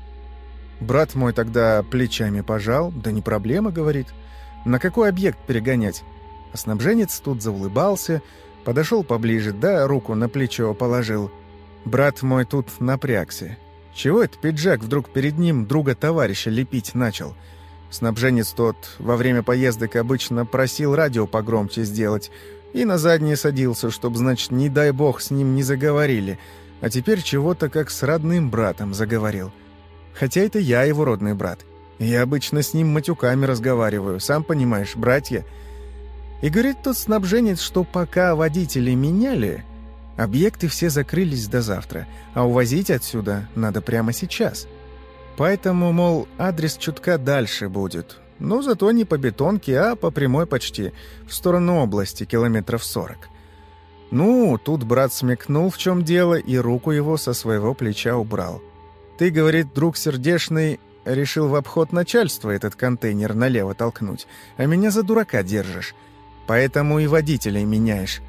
Брат мой тогда плечами пожал. Да не проблема, говорит. На какой объект перегонять? А снабженец тут заулыбался, подошел поближе, да руку на плечо положил. Брат мой тут напрягся. Чего этот пиджак вдруг перед ним друга-товарища лепить начал? Снабженец тот во время поездок обычно просил радио погромче сделать и на заднее садился, чтоб, значит, не дай бог с ним не заговорили, а теперь чего-то как с родным братом заговорил. — Хотя это я его родной брат. Я обычно с ним матюками разговариваю, сам понимаешь, братья. И говорит тот снабженец, что пока водители меняли, объекты все закрылись до завтра, а увозить отсюда надо прямо сейчас. Поэтому, мол, адрес чутка дальше будет. Но зато не по бетонке, а по прямой почти, в сторону области, километров сорок. Ну, тут брат смекнул, в чем дело, и руку его со своего плеча убрал. Ты, говорит, друг сердешный, решил в обход начальства этот контейнер налево толкнуть, а меня за дурака держишь. Поэтому и водителей меняешь.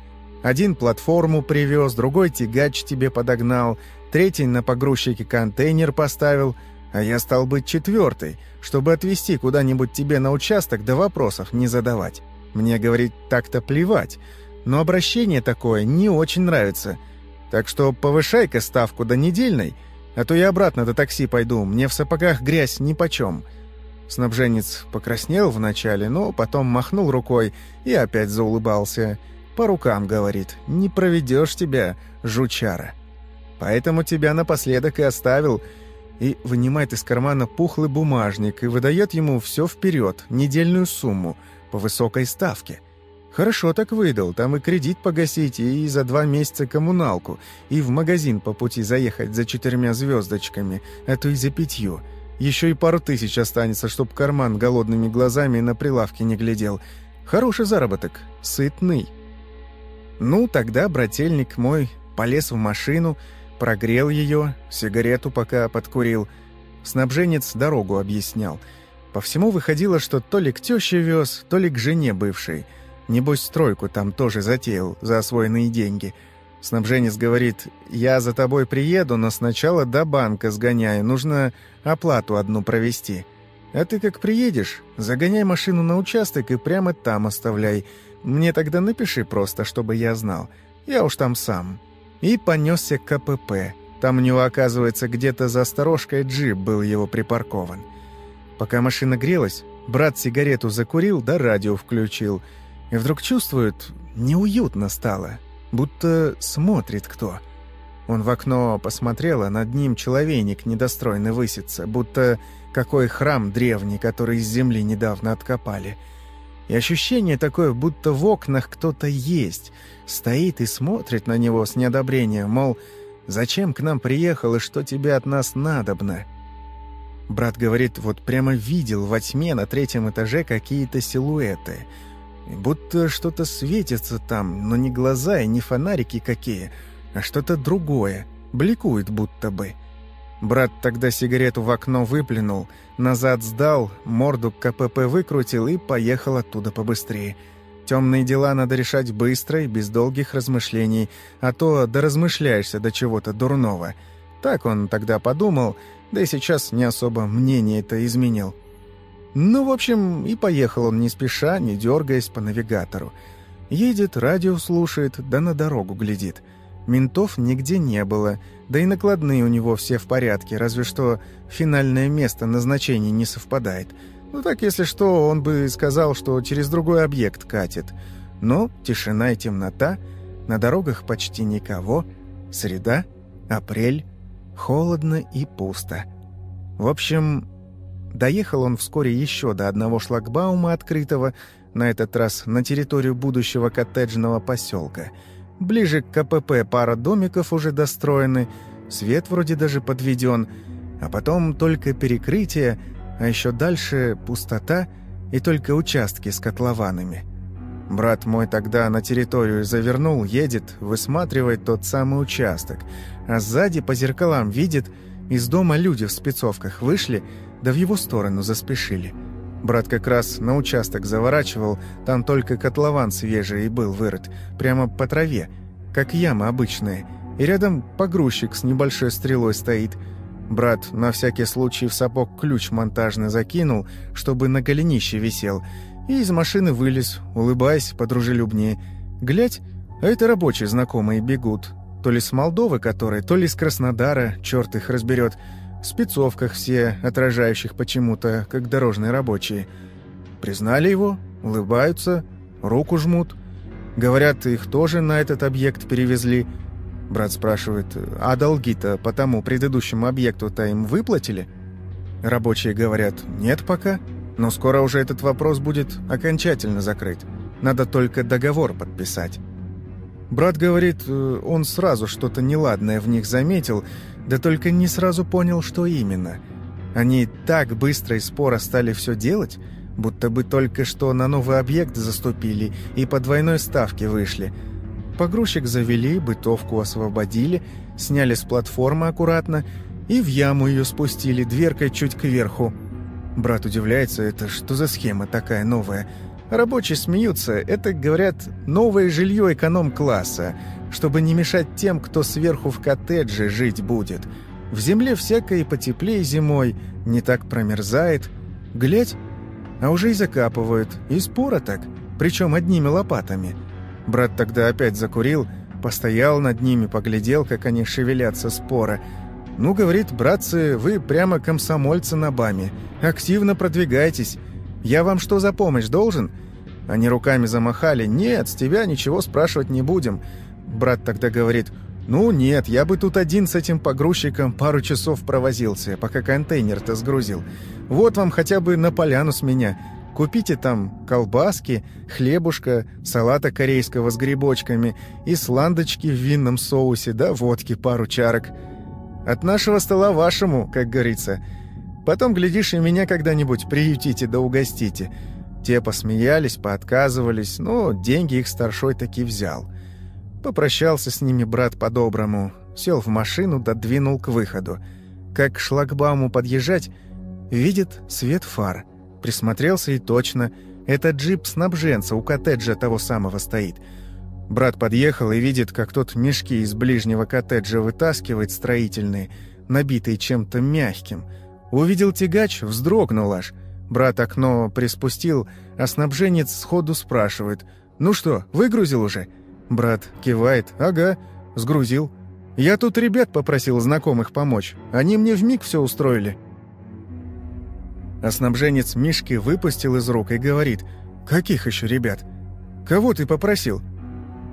Один платформу привез, другой тягач тебе подогнал, третий на погрузчике контейнер поставил, а я стал быть четвертый, чтобы отвезти куда-нибудь тебе на участок да вопросов не задавать. Мне, говорит, так-то плевать, но обращение такое не очень нравится. Так что повышай-ка ставку до недельной — а то я обратно до такси пойду, мне в сапогах грязь нипочем». Снабженец покраснел вначале, но потом махнул рукой и опять заулыбался. «По рукам, — говорит, — не проведешь тебя, жучара. Поэтому тебя напоследок и оставил». И вынимает из кармана пухлый бумажник и выдает ему все вперед, недельную сумму, по высокой ставке. Хорошо так выдал, там и кредит погасить, и за два месяца коммуналку, и в магазин по пути заехать за четырьмя звездочками, а то и за пятью. Еще и пару тысяч останется, чтоб карман голодными глазами на прилавке не глядел. Хороший заработок, сытный. Ну, тогда брательник мой полез в машину, прогрел ее, сигарету пока подкурил. Снабженец дорогу объяснял. По всему выходило, что то ли к теще вез, то ли к жене бывшей – Небось, стройку там тоже затеял за освоенные деньги. Снабженец говорит, я за тобой приеду, но сначала до банка сгоняю, нужно оплату одну провести. А ты как приедешь, загоняй машину на участок и прямо там оставляй. Мне тогда напиши просто, чтобы я знал. Я уж там сам. И понесся к КПП. Там у него, оказывается, где-то за сторожкой джип был его припаркован. Пока машина грелась, брат сигарету закурил, да радио включил — и вдруг чувствует, неуютно стало, будто смотрит кто. Он в окно посмотрел, а над ним человейник недостроенный высится, будто какой храм древний, который из земли недавно откопали. И ощущение такое, будто в окнах кто-то есть, стоит и смотрит на него с неодобрением, мол, «Зачем к нам приехал и что тебе от нас надобно?» Брат говорит, вот прямо видел во тьме на третьем этаже какие-то силуэты. Будто что-то светится там, но не глаза и не фонарики какие, а что-то другое, бликует будто бы. Брат тогда сигарету в окно выплюнул, назад сдал, морду к КПП выкрутил и поехал оттуда побыстрее. Темные дела надо решать быстро и без долгих размышлений, а то доразмышляешься до чего-то дурного. Так он тогда подумал, да и сейчас не особо мнение это изменил. Ну, в общем, и поехал он не спеша, не дергаясь по навигатору. Едет, радио слушает, да на дорогу глядит — Ментов нигде не было, да и накладные у него все в порядке, разве что финальное место назначения не совпадает. Ну так, если что, он бы сказал, что через другой объект катит. Но тишина и темнота, на дорогах почти никого, среда, апрель, холодно и пусто. В общем, доехал он вскоре еще до одного шлагбаума открытого, на этот раз на территорию будущего коттеджного поселка – Ближе к КПП пара домиков уже достроены, свет вроде даже подведен, а потом только перекрытие, а еще дальше пустота и только участки с котлованами. Брат мой тогда на территорию завернул, едет, высматривает тот самый участок, а сзади по зеркалам видит, из дома люди в спецовках вышли, да в его сторону заспешили. Брат как раз на участок заворачивал, там только котлован свежий и был вырыт, прямо по траве, как яма обычная, и рядом погрузчик с небольшой стрелой стоит. Брат на всякий случай в сапог ключ монтажный закинул, чтобы на голенище висел, и из машины вылез, улыбаясь подружелюбнее. Глядь, а это рабочие знакомые бегут, то ли с Молдовы которые, то ли с Краснодара, черт их разберет, в спецовках все, отражающих почему-то, как дорожные рабочие. Признали его, улыбаются, руку жмут. Говорят, их тоже на этот объект перевезли. Брат спрашивает, а долги-то по тому предыдущему объекту-то им выплатили? Рабочие говорят, нет пока, но скоро уже этот вопрос будет окончательно закрыт. Надо только договор подписать. Брат говорит, он сразу что-то неладное в них заметил, да только не сразу понял, что именно. Они так быстро и споро стали все делать, будто бы только что на новый объект заступили и по двойной ставке вышли. Погрузчик завели, бытовку освободили, сняли с платформы аккуратно и в яму ее спустили, дверкой чуть кверху. Брат удивляется, это что за схема такая новая? Рабочие смеются, это, говорят, новое жилье эконом-класса – чтобы не мешать тем, кто сверху в коттедже жить будет. В земле всякое и потеплее зимой, не так промерзает. Глядь, а уже и закапывают, и спора так, причем одними лопатами. Брат тогда опять закурил, постоял над ними, поглядел, как они шевелятся спора. «Ну, — говорит, — братцы, вы прямо комсомольцы на БАМе, активно продвигайтесь. Я вам что за помощь должен?» Они руками замахали. «Нет, с тебя ничего спрашивать не будем. Брат тогда говорит, «Ну нет, я бы тут один с этим погрузчиком пару часов провозился, пока контейнер-то сгрузил. Вот вам хотя бы на поляну с меня. Купите там колбаски, хлебушка, салата корейского с грибочками и сландочки в винном соусе, да водки пару чарок. От нашего стола вашему, как говорится. Потом, глядишь, и меня когда-нибудь приютите да угостите». Те посмеялись, поотказывались, но деньги их старшой таки взял. Попрощался с ними брат по-доброму, сел в машину, додвинул к выходу. Как к шлагбауму подъезжать, видит свет фар. Присмотрелся и точно, это джип снабженца у коттеджа того самого стоит. Брат подъехал и видит, как тот мешки из ближнего коттеджа вытаскивает строительные, набитые чем-то мягким. Увидел тягач, вздрогнул аж. Брат окно приспустил, а снабженец сходу спрашивает «Ну что, выгрузил уже?» Брат кивает. «Ага, сгрузил. Я тут ребят попросил знакомых помочь. Они мне вмиг все устроили». А снабженец Мишки выпустил из рук и говорит. «Каких еще ребят? Кого ты попросил?»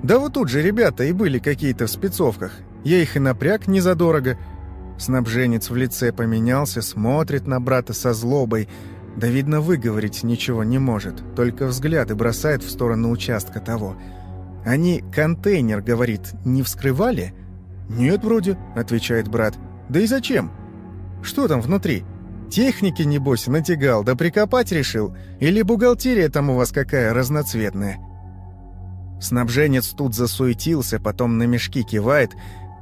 «Да вот тут же ребята и были какие-то в спецовках. Я их и напряг незадорого». Снабженец в лице поменялся, смотрит на брата со злобой. Да, видно, выговорить ничего не может, только взгляды бросает в сторону участка того – они контейнер, говорит, не вскрывали? Нет, вроде, отвечает брат. Да и зачем? Что там внутри? Техники, небось, натягал, да прикопать решил? Или бухгалтерия там у вас какая разноцветная?» Снабженец тут засуетился, потом на мешки кивает.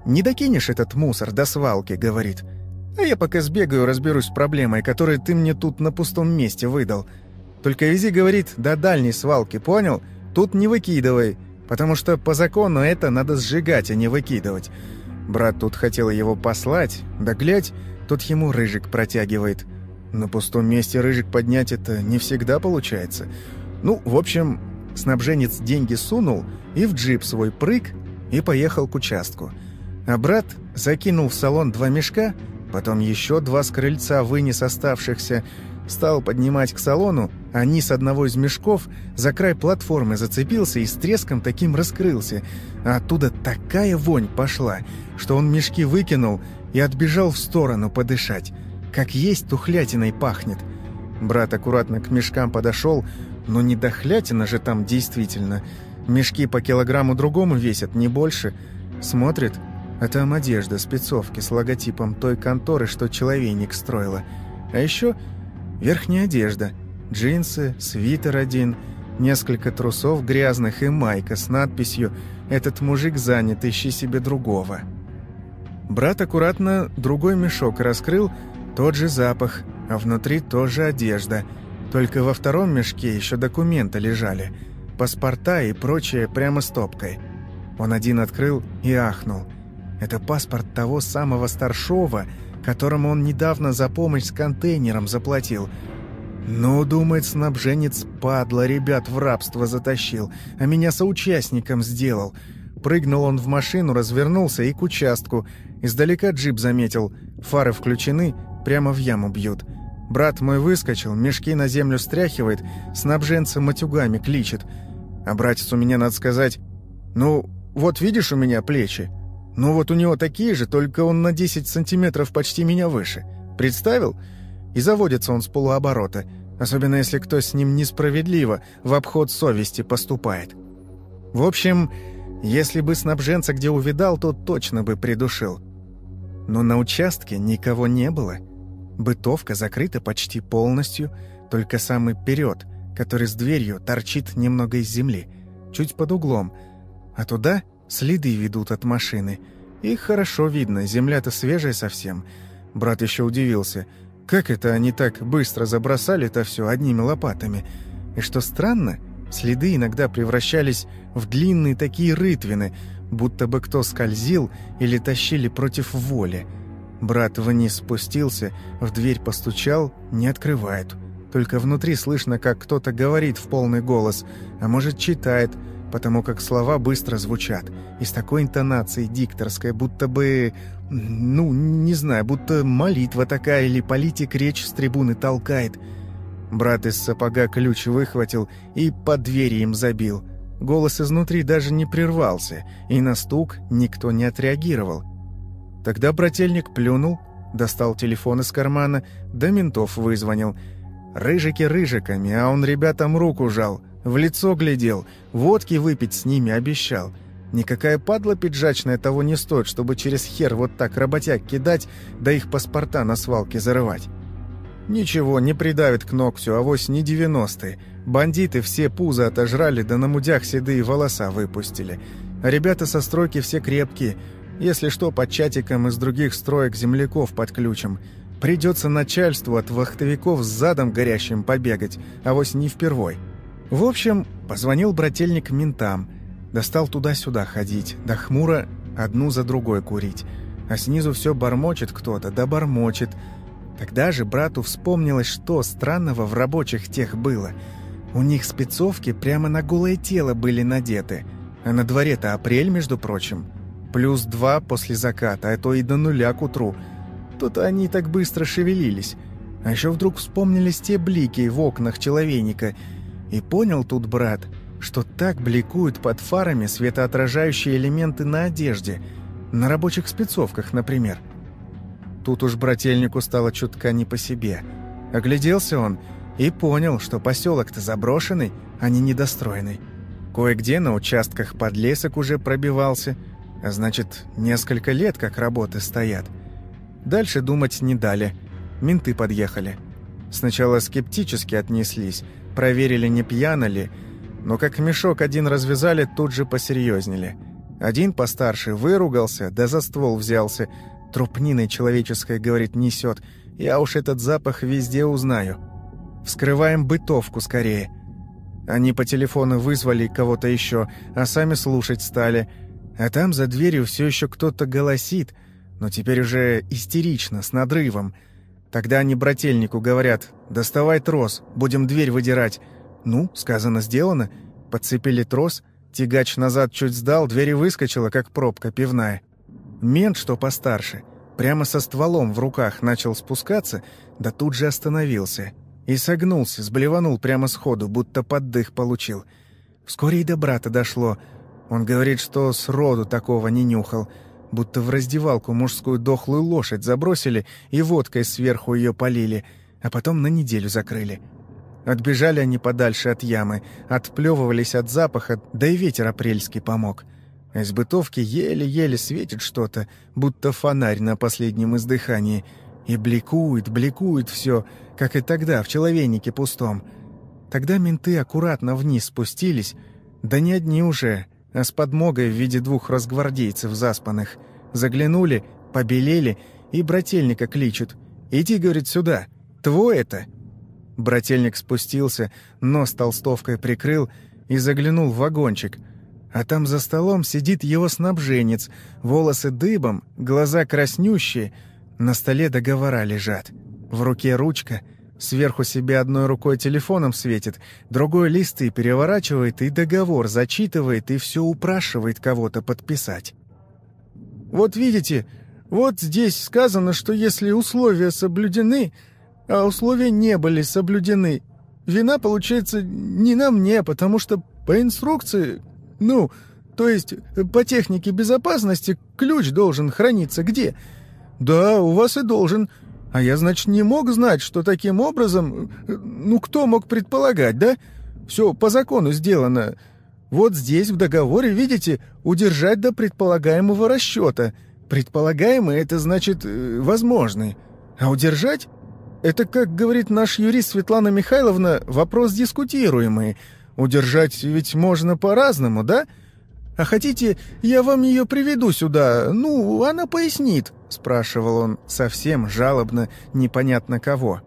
«Не докинешь этот мусор до свалки», — говорит. «А я пока сбегаю, разберусь с проблемой, которую ты мне тут на пустом месте выдал. Только вези, — говорит, — до дальней свалки, понял? Тут не выкидывай, потому что по закону это надо сжигать, а не выкидывать». Брат тут хотел его послать, да глядь, тут ему рыжик протягивает. На пустом месте рыжик поднять это не всегда получается. Ну, в общем, снабженец деньги сунул и в джип свой прыг и поехал к участку. А брат закинул в салон два мешка, потом еще два с крыльца вынес оставшихся, стал поднимать к салону, а низ одного из мешков за край платформы зацепился и с треском таким раскрылся, а оттуда такая вонь пошла, что он мешки выкинул и отбежал в сторону подышать. Как есть тухлятиной пахнет. Брат аккуратно к мешкам подошел, но не дохлятина же там действительно. Мешки по килограмму другому весят, не больше. Смотрит, а там одежда, спецовки с логотипом той конторы, что человейник строила. А еще верхняя одежда, джинсы, свитер один, несколько трусов грязных и майка с надписью «Этот мужик занят, ищи себе другого». Брат аккуратно другой мешок раскрыл, тот же запах, а внутри тоже одежда – только во втором мешке еще документы лежали, паспорта и прочее прямо стопкой. Он один открыл и ахнул. Это паспорт того самого старшова, которому он недавно за помощь с контейнером заплатил. Ну, думает снабженец, падла, ребят в рабство затащил, а меня соучастником сделал. Прыгнул он в машину, развернулся и к участку. Издалека джип заметил. Фары включены, прямо в яму бьют. Брат мой выскочил, мешки на землю стряхивает, снабженца матюгами кличет. А братец у меня, надо сказать, ну, вот видишь у меня плечи? Ну вот у него такие же, только он на 10 сантиметров почти меня выше. Представил? И заводится он с полуоборота, особенно если кто с ним несправедливо в обход совести поступает. В общем, если бы снабженца где увидал, то точно бы придушил. Но на участке никого не было — Бытовка закрыта почти полностью, только самый вперед, который с дверью торчит немного из земли, чуть под углом, а туда следы ведут от машины. Их хорошо видно, земля-то свежая совсем. Брат еще удивился, как это они так быстро забросали это все одними лопатами. И что странно, следы иногда превращались в длинные такие рытвины, будто бы кто скользил или тащили против воли – Брат вниз спустился, в дверь постучал, не открывает. Только внутри слышно, как кто-то говорит в полный голос, а может читает, потому как слова быстро звучат. И с такой интонацией дикторской, будто бы... Ну, не знаю, будто молитва такая или политик речь с трибуны толкает. Брат из сапога ключ выхватил и под двери им забил. Голос изнутри даже не прервался, и на стук никто не отреагировал. Тогда брательник плюнул, достал телефон из кармана, до ментов вызвонил. Рыжики рыжиками, а он ребятам руку жал, в лицо глядел, водки выпить с ними обещал. Никакая падла пиджачная того не стоит, чтобы через хер вот так работяг кидать, да их паспорта на свалке зарывать. Ничего, не придавит к ногтю, авось не девяностые. Бандиты все пузо отожрали, да на мудях седые волоса выпустили. Ребята со стройки все крепкие, если что, под чатиком из других строек земляков подключим. Придется начальству от вахтовиков с задом горящим побегать, а вось не впервой. В общем, позвонил брательник ментам. Достал туда-сюда ходить, да хмуро одну за другой курить. А снизу все бормочет кто-то, да бормочет. Тогда же брату вспомнилось, что странного в рабочих тех было. У них спецовки прямо на голое тело были надеты. А на дворе-то апрель, между прочим. Плюс два после заката, а то и до нуля к утру. Тут они так быстро шевелились. А еще вдруг вспомнились те блики в окнах человейника. И понял тут брат, что так бликуют под фарами светоотражающие элементы на одежде, на рабочих спецовках, например. Тут уж брательнику стало чутка не по себе. Огляделся он и понял, что поселок-то заброшенный, а не недостроенный. Кое-где на участках подлесок уже пробивался – а значит, несколько лет как работы стоят. Дальше думать не дали. менты подъехали. Сначала скептически отнеслись, проверили, не пьяно ли, но как мешок один развязали, тут же посерьезнели. Один постарше выругался, да за ствол взялся. Трупниной человеческой, говорит, несет. Я уж этот запах везде узнаю. Вскрываем бытовку скорее. Они по телефону вызвали кого-то еще, а сами слушать стали. А там за дверью все еще кто-то голосит, но теперь уже истерично, с надрывом. Тогда они брательнику говорят «Доставай трос, будем дверь выдирать». Ну, сказано, сделано. Подцепили трос, тягач назад чуть сдал, дверь выскочила, как пробка пивная. Мент, что постарше, прямо со стволом в руках начал спускаться, да тут же остановился. И согнулся, сблеванул прямо сходу, будто поддых получил. Вскоре и до брата дошло. Он говорит, что сроду такого не нюхал. Будто в раздевалку мужскую дохлую лошадь забросили и водкой сверху ее полили, а потом на неделю закрыли. Отбежали они подальше от ямы, отплевывались от запаха, да и ветер апрельский помог. Из бытовки еле-еле светит что-то, будто фонарь на последнем издыхании. И бликует, бликует все, как и тогда, в человейнике пустом. Тогда менты аккуратно вниз спустились, да не одни уже, а с подмогой в виде двух разгвардейцев заспанных. Заглянули, побелели и брательника кличут. «Иди, — говорит, — сюда. Твой это!» Брательник спустился, нос толстовкой прикрыл и заглянул в вагончик. А там за столом сидит его снабженец, волосы дыбом, глаза краснющие, на столе договора лежат. В руке ручка, сверху себе одной рукой телефоном светит, другой листы переворачивает и договор зачитывает и все упрашивает кого-то подписать. «Вот видите, вот здесь сказано, что если условия соблюдены, а условия не были соблюдены. Вина, получается, не на мне, потому что по инструкции... Ну, то есть по технике безопасности ключ должен храниться где? Да, у вас и должен. А я, значит, не мог знать, что таким образом... Ну, кто мог предполагать, да? Все по закону сделано. Вот здесь, в договоре, видите, удержать до предполагаемого расчета. Предполагаемый — это значит э, возможный. А удержать это, как говорит наш юрист Светлана Михайловна, вопрос дискутируемый. Удержать ведь можно по-разному, да? А хотите, я вам ее приведу сюда? Ну, она пояснит», — спрашивал он совсем жалобно, непонятно кого.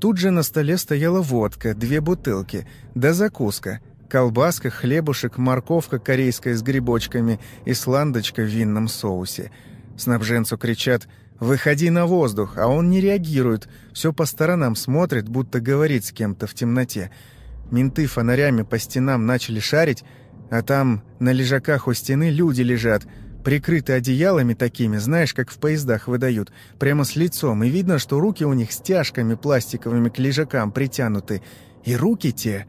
Тут же на столе стояла водка, две бутылки, да закуска, колбаска, хлебушек, морковка корейская с грибочками и сландочка в винном соусе. Снабженцу кричат «Выходи на воздух», а он не реагирует, все по сторонам смотрит, будто говорит с кем-то в темноте. Менты фонарями по стенам начали шарить, а там на лежаках у стены люди лежат, прикрыты одеялами такими, знаешь, как в поездах выдают, прямо с лицом, и видно, что руки у них стяжками пластиковыми к лежакам притянуты. И руки те...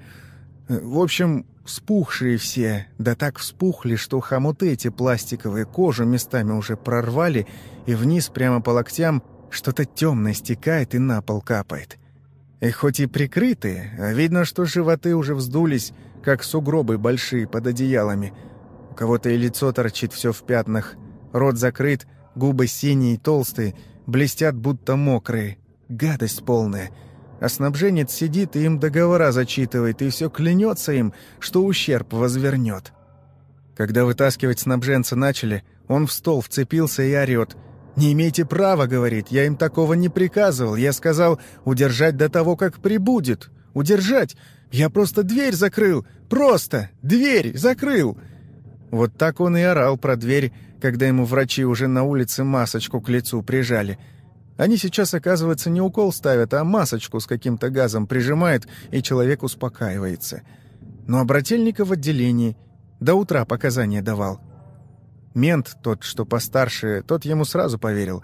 В общем, Вспухшие все, да так вспухли, что хомуты эти пластиковые кожу местами уже прорвали, и вниз прямо по локтям что-то темное стекает и на пол капает. И хоть и прикрытые, а видно, что животы уже вздулись, как сугробы большие под одеялами. У кого-то и лицо торчит все в пятнах, рот закрыт, губы синие и толстые, блестят будто мокрые. Гадость полная — а снабженец сидит и им договора зачитывает, и все клянется им, что ущерб возвернет. Когда вытаскивать снабженца начали, он в стол вцепился и орёт. «Не имеете права, — говорит, — я им такого не приказывал. Я сказал, удержать до того, как прибудет. Удержать! Я просто дверь закрыл! Просто! Дверь закрыл!» Вот так он и орал про дверь, когда ему врачи уже на улице масочку к лицу прижали — они сейчас, оказывается, не укол ставят, а масочку с каким-то газом прижимают, и человек успокаивается. Но обрательника в отделении до утра показания давал. Мент, тот, что постарше, тот ему сразу поверил.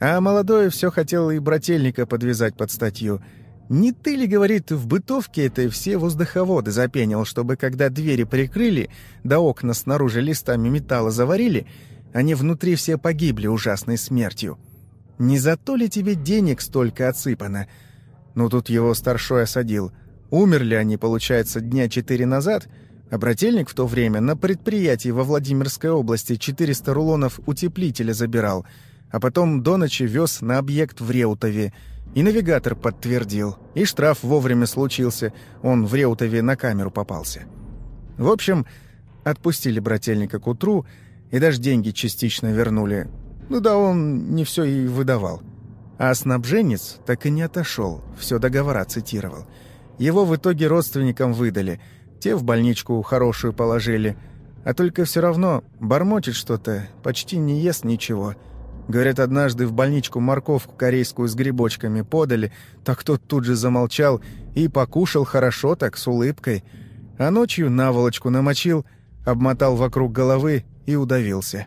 А молодой все хотел и брательника подвязать под статью. «Не ты ли, — говорит, — в бытовке этой все воздуховоды запенил, чтобы когда двери прикрыли, да окна снаружи листами металла заварили, они внутри все погибли ужасной смертью?» Не за то ли тебе денег столько отсыпано? Ну тут его старшой осадил. Умерли они, получается, дня четыре назад, а брательник в то время на предприятии во Владимирской области 400 рулонов утеплителя забирал, а потом до ночи вез на объект в Реутове. И навигатор подтвердил, и штраф вовремя случился, он в Реутове на камеру попался. В общем, отпустили брательника к утру, и даже деньги частично вернули. Ну да, он не все и выдавал. А снабженец так и не отошел, все договора цитировал. Его в итоге родственникам выдали, те в больничку хорошую положили, а только все равно бормочет что-то, почти не ест ничего. Говорят, однажды в больничку морковку корейскую с грибочками подали, так тот тут же замолчал и покушал хорошо так, с улыбкой. А ночью наволочку намочил, обмотал вокруг головы и удавился.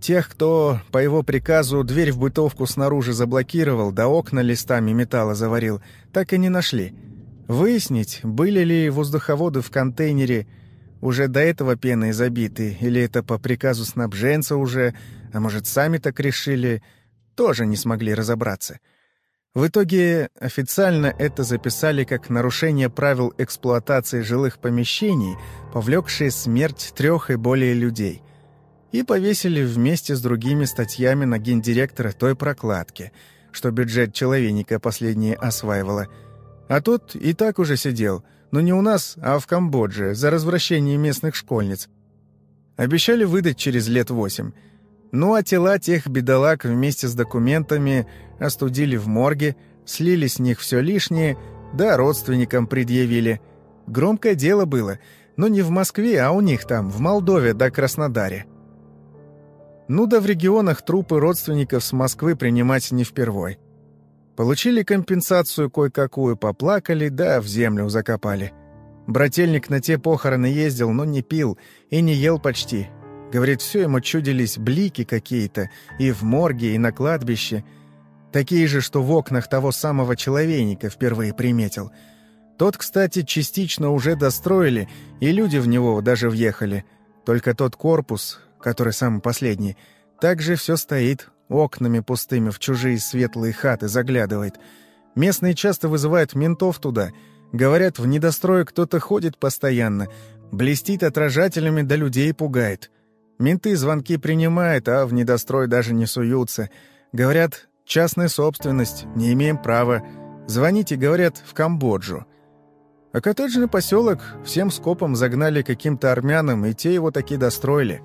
Тех, кто по его приказу дверь в бытовку снаружи заблокировал, да окна листами металла заварил, так и не нашли. Выяснить, были ли воздуховоды в контейнере уже до этого пеной забиты, или это по приказу снабженца уже, а может, сами так решили, тоже не смогли разобраться. В итоге официально это записали как нарушение правил эксплуатации жилых помещений, повлекшее смерть трех и более людей — и повесили вместе с другими статьями на гендиректора той прокладки, что бюджет человеника последнее осваивала. А тот и так уже сидел, но не у нас, а в Камбодже, за развращение местных школьниц. Обещали выдать через лет восемь. Ну а тела тех бедолаг вместе с документами остудили в морге, слили с них все лишнее, да родственникам предъявили. Громкое дело было, но не в Москве, а у них там, в Молдове да Краснодаре. Ну да в регионах трупы родственников с Москвы принимать не впервой. Получили компенсацию кое-какую, поплакали, да в землю закопали. Брательник на те похороны ездил, но не пил и не ел почти. Говорит, все ему чудились блики какие-то и в морге, и на кладбище. Такие же, что в окнах того самого человейника впервые приметил. Тот, кстати, частично уже достроили, и люди в него даже въехали. Только тот корпус, который самый последний, также все стоит, окнами пустыми в чужие светлые хаты заглядывает. Местные часто вызывают ментов туда. Говорят, в недострое кто-то ходит постоянно, блестит отражателями да людей пугает. Менты звонки принимают, а в недострой даже не суются. Говорят, частная собственность, не имеем права. Звоните, говорят, в Камбоджу. А коттеджный поселок всем скопом загнали каким-то армянам, и те его таки достроили.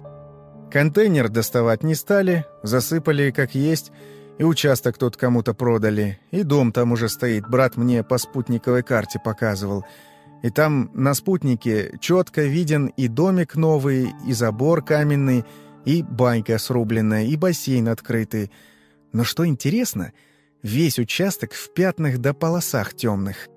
Контейнер доставать не стали, засыпали как есть, и участок тот кому-то продали, и дом там уже стоит, брат мне по спутниковой карте показывал. И там на спутнике четко виден и домик новый, и забор каменный, и банька срубленная, и бассейн открытый. Но что интересно, весь участок в пятнах да полосах темных.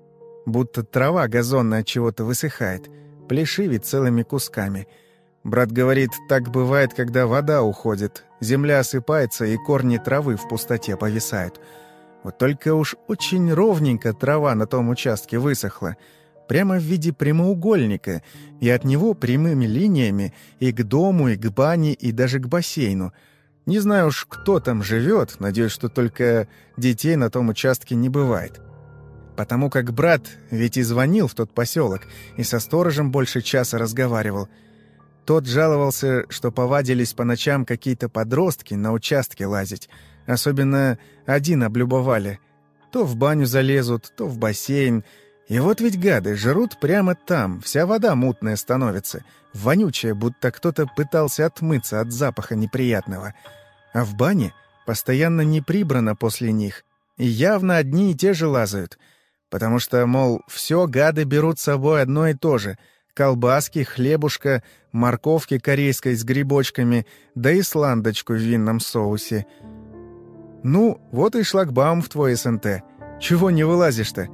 Будто трава газонная от чего-то высыхает, плешивит целыми кусками — Брат говорит, так бывает, когда вода уходит, земля осыпается и корни травы в пустоте повисают. Вот только уж очень ровненько трава на том участке высохла, прямо в виде прямоугольника, и от него прямыми линиями и к дому, и к бане, и даже к бассейну. Не знаю уж, кто там живет, надеюсь, что только детей на том участке не бывает. Потому как брат ведь и звонил в тот поселок, и со сторожем больше часа разговаривал — тот жаловался, что повадились по ночам какие-то подростки на участке лазить. Особенно один облюбовали. То в баню залезут, то в бассейн. И вот ведь гады жрут прямо там, вся вода мутная становится, вонючая, будто кто-то пытался отмыться от запаха неприятного. А в бане постоянно не прибрано после них, и явно одни и те же лазают, потому что, мол, все гады берут с собой одно и то же — колбаски, хлебушка, морковки корейской с грибочками, да и сландочку в винном соусе. «Ну, вот и шлагбаум в твой СНТ. Чего не вылазишь-то?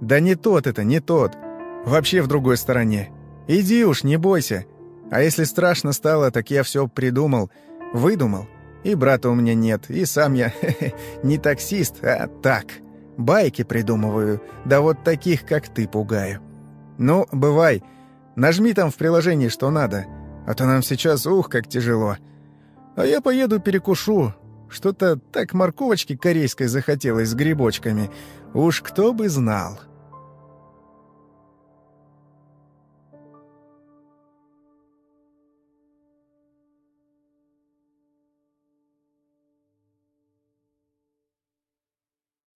Да не тот это, не тот. Вообще в другой стороне. Иди уж, не бойся. А если страшно стало, так я все придумал, выдумал. И брата у меня нет, и сам я не таксист, а так. Байки придумываю, да вот таких, как ты, пугаю. Ну, бывай, — Нажми там в приложении, что надо, а то нам сейчас, ух, как тяжело. А я поеду перекушу. Что-то так морковочки корейской захотелось с грибочками. Уж кто бы знал».